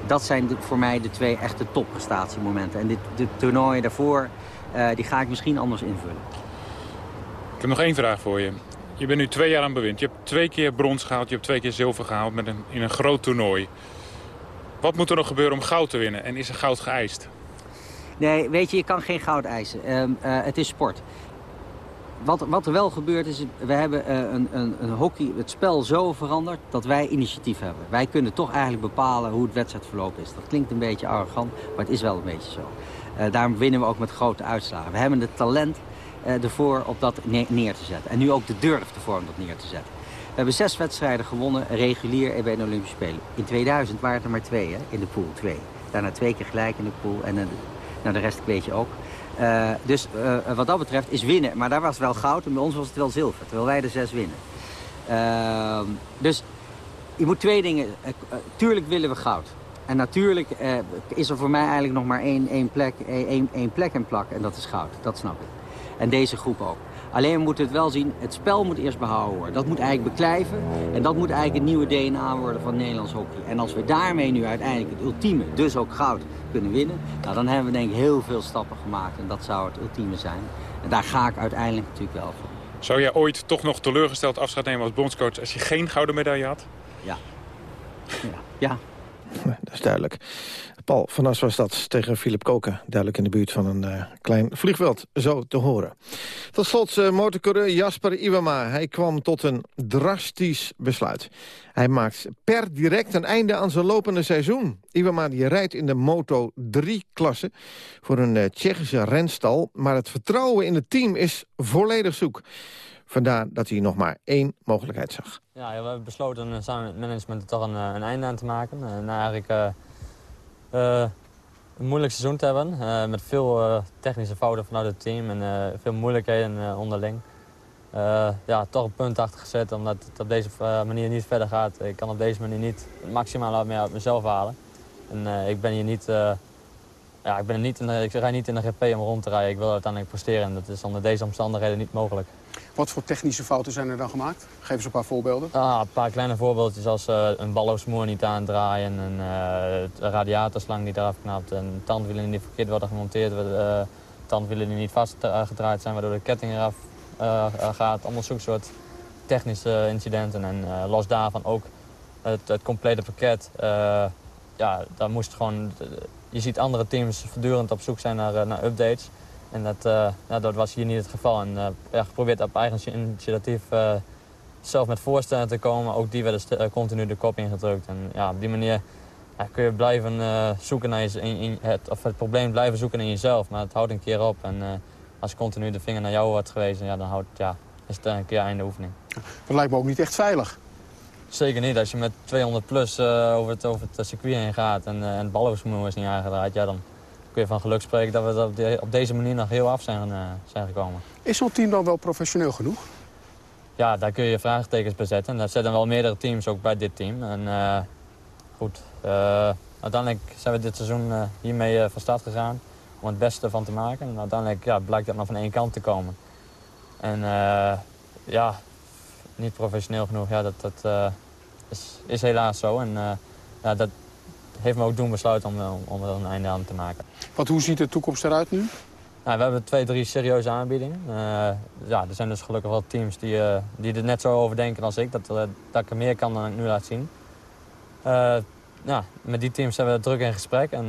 S5: Dat zijn voor mij de twee echte topprestatiemomenten. En dit, de toernooien daarvoor, die ga ik misschien anders invullen.
S21: Ik heb nog één vraag voor je. Je bent nu twee jaar aan bewind. Je hebt twee keer brons gehaald, je hebt twee keer zilver gehaald met een, in een groot toernooi. Wat moet er nog gebeuren om goud te winnen? En is er goud geëist?
S5: Nee, weet je, je kan geen goud eisen. Ehm, eh, het is sport. Wat, wat er wel gebeurt is, we hebben eh, een, een, een hockey, het spel zo veranderd dat wij initiatief hebben. Wij kunnen toch eigenlijk bepalen hoe het wedstrijdverloop is. Dat klinkt een beetje arrogant, maar het is wel een beetje zo. Eh, daarom winnen we ook met grote uitslagen. We hebben het talent eh, ervoor om dat ne- neer te zetten. En nu ook de durf ervoor om dat neer te zetten. We hebben zes wedstrijden gewonnen, regulier bij de Olympische Spelen. In 2000 waren het er maar twee, hè, in de pool twee. Daarna twee keer gelijk in de pool en nou, de rest weet je ook. Eh, dus eh, wat dat betreft is winnen. Maar daar was wel goud en bij ons was het wel zilver. Terwijl wij de zes winnen. Ehm, dus je moet twee dingen... eh, tuurlijk willen we goud. En natuurlijk is er voor mij eigenlijk nog maar één, één, plek, één, één plek en plak. En dat is goud. Dat snap ik. En deze groep ook. Alleen we moeten het wel zien, het spel moet eerst behouden worden. Dat moet eigenlijk beklijven. En dat moet eigenlijk het nieuwe DNA worden van Nederlands hockey. En als we daarmee nu uiteindelijk het ultieme, dus ook goud, kunnen winnen... Nou, dan hebben we denk ik heel veel stappen gemaakt. En dat zou het ultieme zijn. En daar ga ik uiteindelijk natuurlijk wel voor.
S21: Zou jij ooit toch nog teleurgesteld afscheid nemen als bondscoach als je geen gouden medaille had?
S5: Ja. Ja.
S3: Dat is duidelijk. Paul van As was dat tegen Philip Koken. Duidelijk in de buurt van een eh, klein vliegveld, zo te horen. Tot slot uh, motorcoureur Jasper Iwama. Hij kwam tot een drastisch besluit. Hij maakt per direct een einde aan zijn lopende seizoen. Iwama die rijdt in de Moto 3-klasse voor een uh, Tsjechische renstal. Maar het vertrouwen in het team is volledig zoek. Vandaar dat hij nog maar één mogelijkheid zag.
S6: Ja, we hebben besloten eh, samen met het management toch een, eh, een einde aan te maken. Uh, na eigenlijk een moeilijk seizoen te hebben. met veel technische fouten vanuit het team en veel moeilijkheden onderling. ja, toch een punt achter gezet omdat het op deze manier niet verder gaat. Ik kan op deze manier niet het maximale meer uit mezelf halen. En ik ben hier niet... ja, ik, ben niet in de, ik rij niet in de GP om rond te rijden. Ik wil uiteindelijk presteren en dat is onder deze omstandigheden niet mogelijk.
S22: Wat voor technische fouten zijn er dan gemaakt? Geef eens een paar voorbeelden.
S6: Ah, een paar kleine voorbeeldjes als uh, een balloosmoer niet aandraaien, een uh, radiatorslang die eraf knapt, een tandwielen die niet verkeerd worden gemonteerd, uh, tandwielen die niet vastgedraaid zijn, waardoor de ketting eraf gaat. Allemaal soort technische incidenten. En los daarvan ook het, het complete pakket. ja, daar moest gewoon, je ziet andere teams voortdurend op zoek zijn naar, naar updates. En dat, uh, nou, dat was hier niet het geval. En uh, ja, geprobeerd op eigen initiatief uh, zelf met voorstellen te komen. Ook die werden continu de kop ingedrukt. En ja, op die manier kun je blijven zoeken naar je, in, in het, of het probleem blijven zoeken in jezelf. Maar het houdt een keer op. En als continu de vinger naar jou wordt gewezen, ja, dan houdt, ja, is het een keer einde oefening.
S22: Dat lijkt me ook niet echt veilig.
S6: Zeker niet. Als je met 200 plus over, het, over het circuit heen gaat en, en het balloosmoer is niet aangedraaid, ja, dan kun je van geluk spreken dat we op, de, op deze manier nog heel af zijn, uh, zijn gekomen.
S22: Is zo'n team dan wel professioneel genoeg?
S6: Ja, daar kun je vraagtekens bij zetten. Dat zitten wel meerdere teams ook bij dit team. En uh, goed, uh, uiteindelijk zijn we dit seizoen hiermee van start gegaan om het beste van te maken. En uiteindelijk ja, blijkt dat maar van één kant te komen. En ja, niet professioneel genoeg, ja, dat, dat is, is helaas zo. En ja, dat, heeft me ook doen besluiten om, om er een einde aan te maken.
S22: Want hoe ziet de toekomst eruit nu?
S6: Nou, we hebben twee, drie serieuze aanbiedingen. Uh, ja, er zijn dus gelukkig wel teams die, uh, die er net zo over denken als ik. Dat, uh, dat ik er meer kan dan ik nu laat zien. ja, met die teams hebben we druk in gesprek. En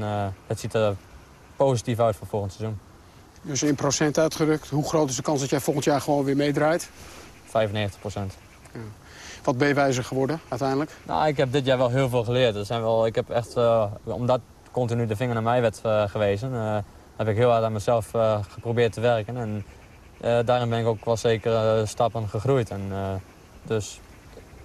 S6: het ziet er positief uit voor volgend seizoen.
S22: Dus in procent uitgedrukt, hoe groot is de kans dat jij volgend jaar gewoon weer meedraait?
S6: 95 procent.
S22: Ja. Wat ben je wijzer geworden uiteindelijk?
S6: Nou, ik heb dit jaar wel heel veel geleerd. Er zijn wel, ik heb echt, uh, omdat continu de vinger naar mij werd uh, gewezen... Uh, heb ik heel hard aan mezelf geprobeerd te werken. En daarin ben ik ook wel zeker stappen gegroeid. En, dus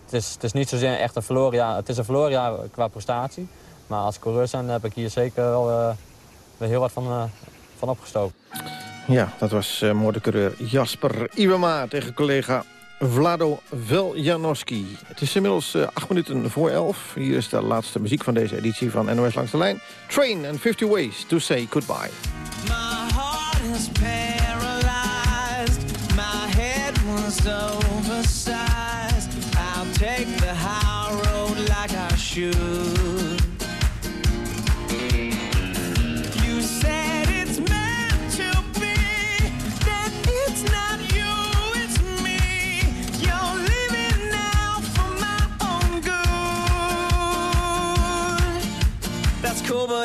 S6: het is, het is niet zozeer echt een verloren jaar. Het is een verloren jaar qua prestatie. Maar als coureur zijn heb ik hier zeker wel heel wat van, van opgestoken.
S3: Ja, dat was uh, moordecoureur Jasper Iwema tegen collega Vlado Veljanovski. Het is inmiddels uh, acht minuten voor elf. Hier is de laatste muziek van deze editie van NOS Langs de Lijn. Train and 50 Ways to Say Goodbye.
S20: My heart is paralyzed. My head was oversized. I'll take the high road like I should.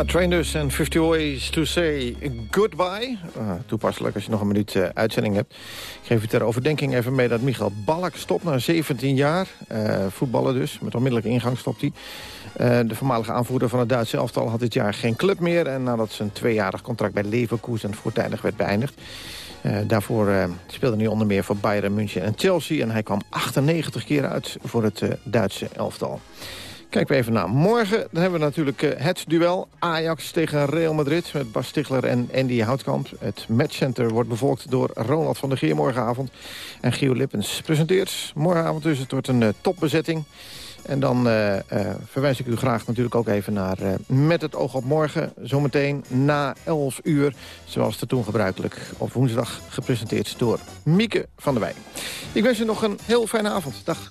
S3: Ja, Train dus en 50 Ways to Say Goodbye. Ah, toepasselijk als je nog een minuut eh, uitzending hebt. Ik geef u ter overdenking even mee dat Michael Ballack stopt na 17 jaar. Eh, voetballen dus, met onmiddellijke ingang stopt hij. Eh, de voormalige aanvoerder van het Duitse elftal had dit jaar geen club meer... en nadat zijn tweejarig contract bij Leverkusen voortijdig werd beëindigd... Eh, daarvoor eh, speelde hij onder meer voor Bayern München en Chelsea... en hij kwam 98 keer uit voor het eh, Duitse elftal. Kijken we even naar morgen. Dan hebben we natuurlijk eh, het duel Ajax tegen Real Madrid... met Bas Stigler en Andy Houtkamp. Het matchcenter wordt bevolkt door Ronald van der Geer morgenavond. En Gio Lippens presenteert. Morgenavond dus het wordt een eh, topbezetting. En dan eh, verwijs ik u graag natuurlijk ook even naar Met het oog op morgen. Zometeen na 11 uur, zoals te toen gebruikelijk op woensdag gepresenteerd door Mieke van der Wij. Ik wens u nog een heel fijne avond. Dag.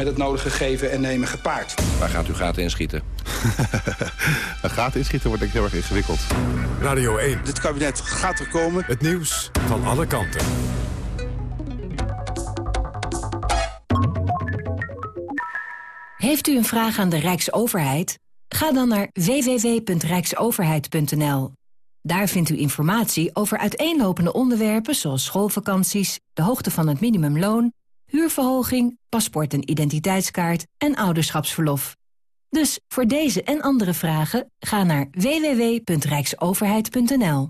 S23: met het nodige geven en nemen gepaard.
S24: Waar gaat u gaten inschieten?
S25: Een gaten inschieten wordt denk ik heel erg ingewikkeld.
S2: Radio 1.
S25: Dit kabinet gaat er komen.
S2: Het nieuws van alle kanten.
S26: Heeft u een vraag aan de Rijksoverheid? Ga dan naar www.rijksoverheid.nl. Daar vindt u informatie over uiteenlopende onderwerpen zoals schoolvakanties, de hoogte van het minimumloon, huurverhoging, paspoort en identiteitskaart en ouderschapsverlof. Dus voor deze en andere vragen ga naar www.rijksoverheid.nl.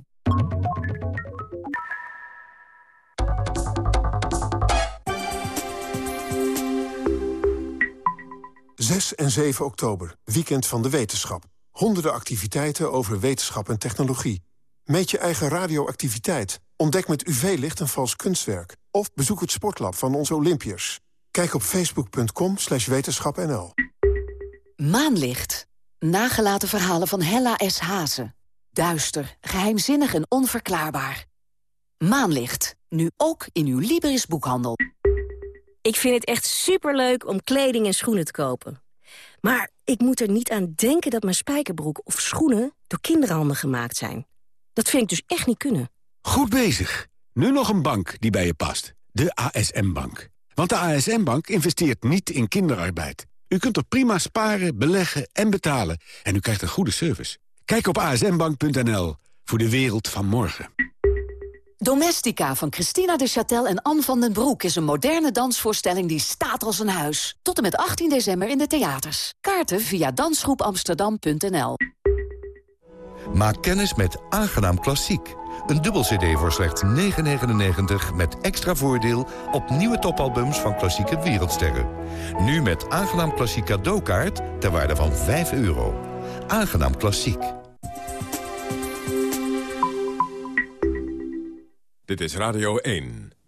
S27: 6 en 7 oktober, weekend van de wetenschap. Honderden activiteiten over wetenschap en technologie. Meet je eigen radioactiviteit. Ontdek met UV-licht een vals kunstwerk. Of bezoek het sportlab van onze Olympiërs. Kijk op facebook.com slash wetenschapnl.
S28: Maanlicht. Nagelaten verhalen van Hella S. Hazen. Duister, geheimzinnig en onverklaarbaar. Maanlicht. Nu ook in uw Libris boekhandel.
S29: Ik vind het echt superleuk om kleding en schoenen te kopen. Maar ik moet er niet aan denken dat mijn spijkerbroek of schoenen... door kinderhanden gemaakt zijn. Dat vind ik dus echt niet kunnen.
S30: Goed bezig. Nu nog een bank die bij je past. De ASM-bank. Want de ASM-bank investeert niet in kinderarbeid. U kunt er prima sparen, beleggen en betalen. En u krijgt een goede service. Kijk op asmbank.nl voor de wereld van morgen.
S28: Domestica van Christina de Châtel en Anne van den Broek... is een moderne dansvoorstelling die staat als een huis. Tot en met 18 december in de theaters. Kaarten via dansgroepamsterdam.nl
S31: Maak kennis met Aangenaam Klassiek. Een dubbel cd voor slechts 9,99 met extra voordeel... op nieuwe topalbums van klassieke wereldsterren. Nu met Aangenaam Klassiek cadeaukaart ter waarde van 5 euro. Aangenaam Klassiek.
S2: Dit is Radio 1.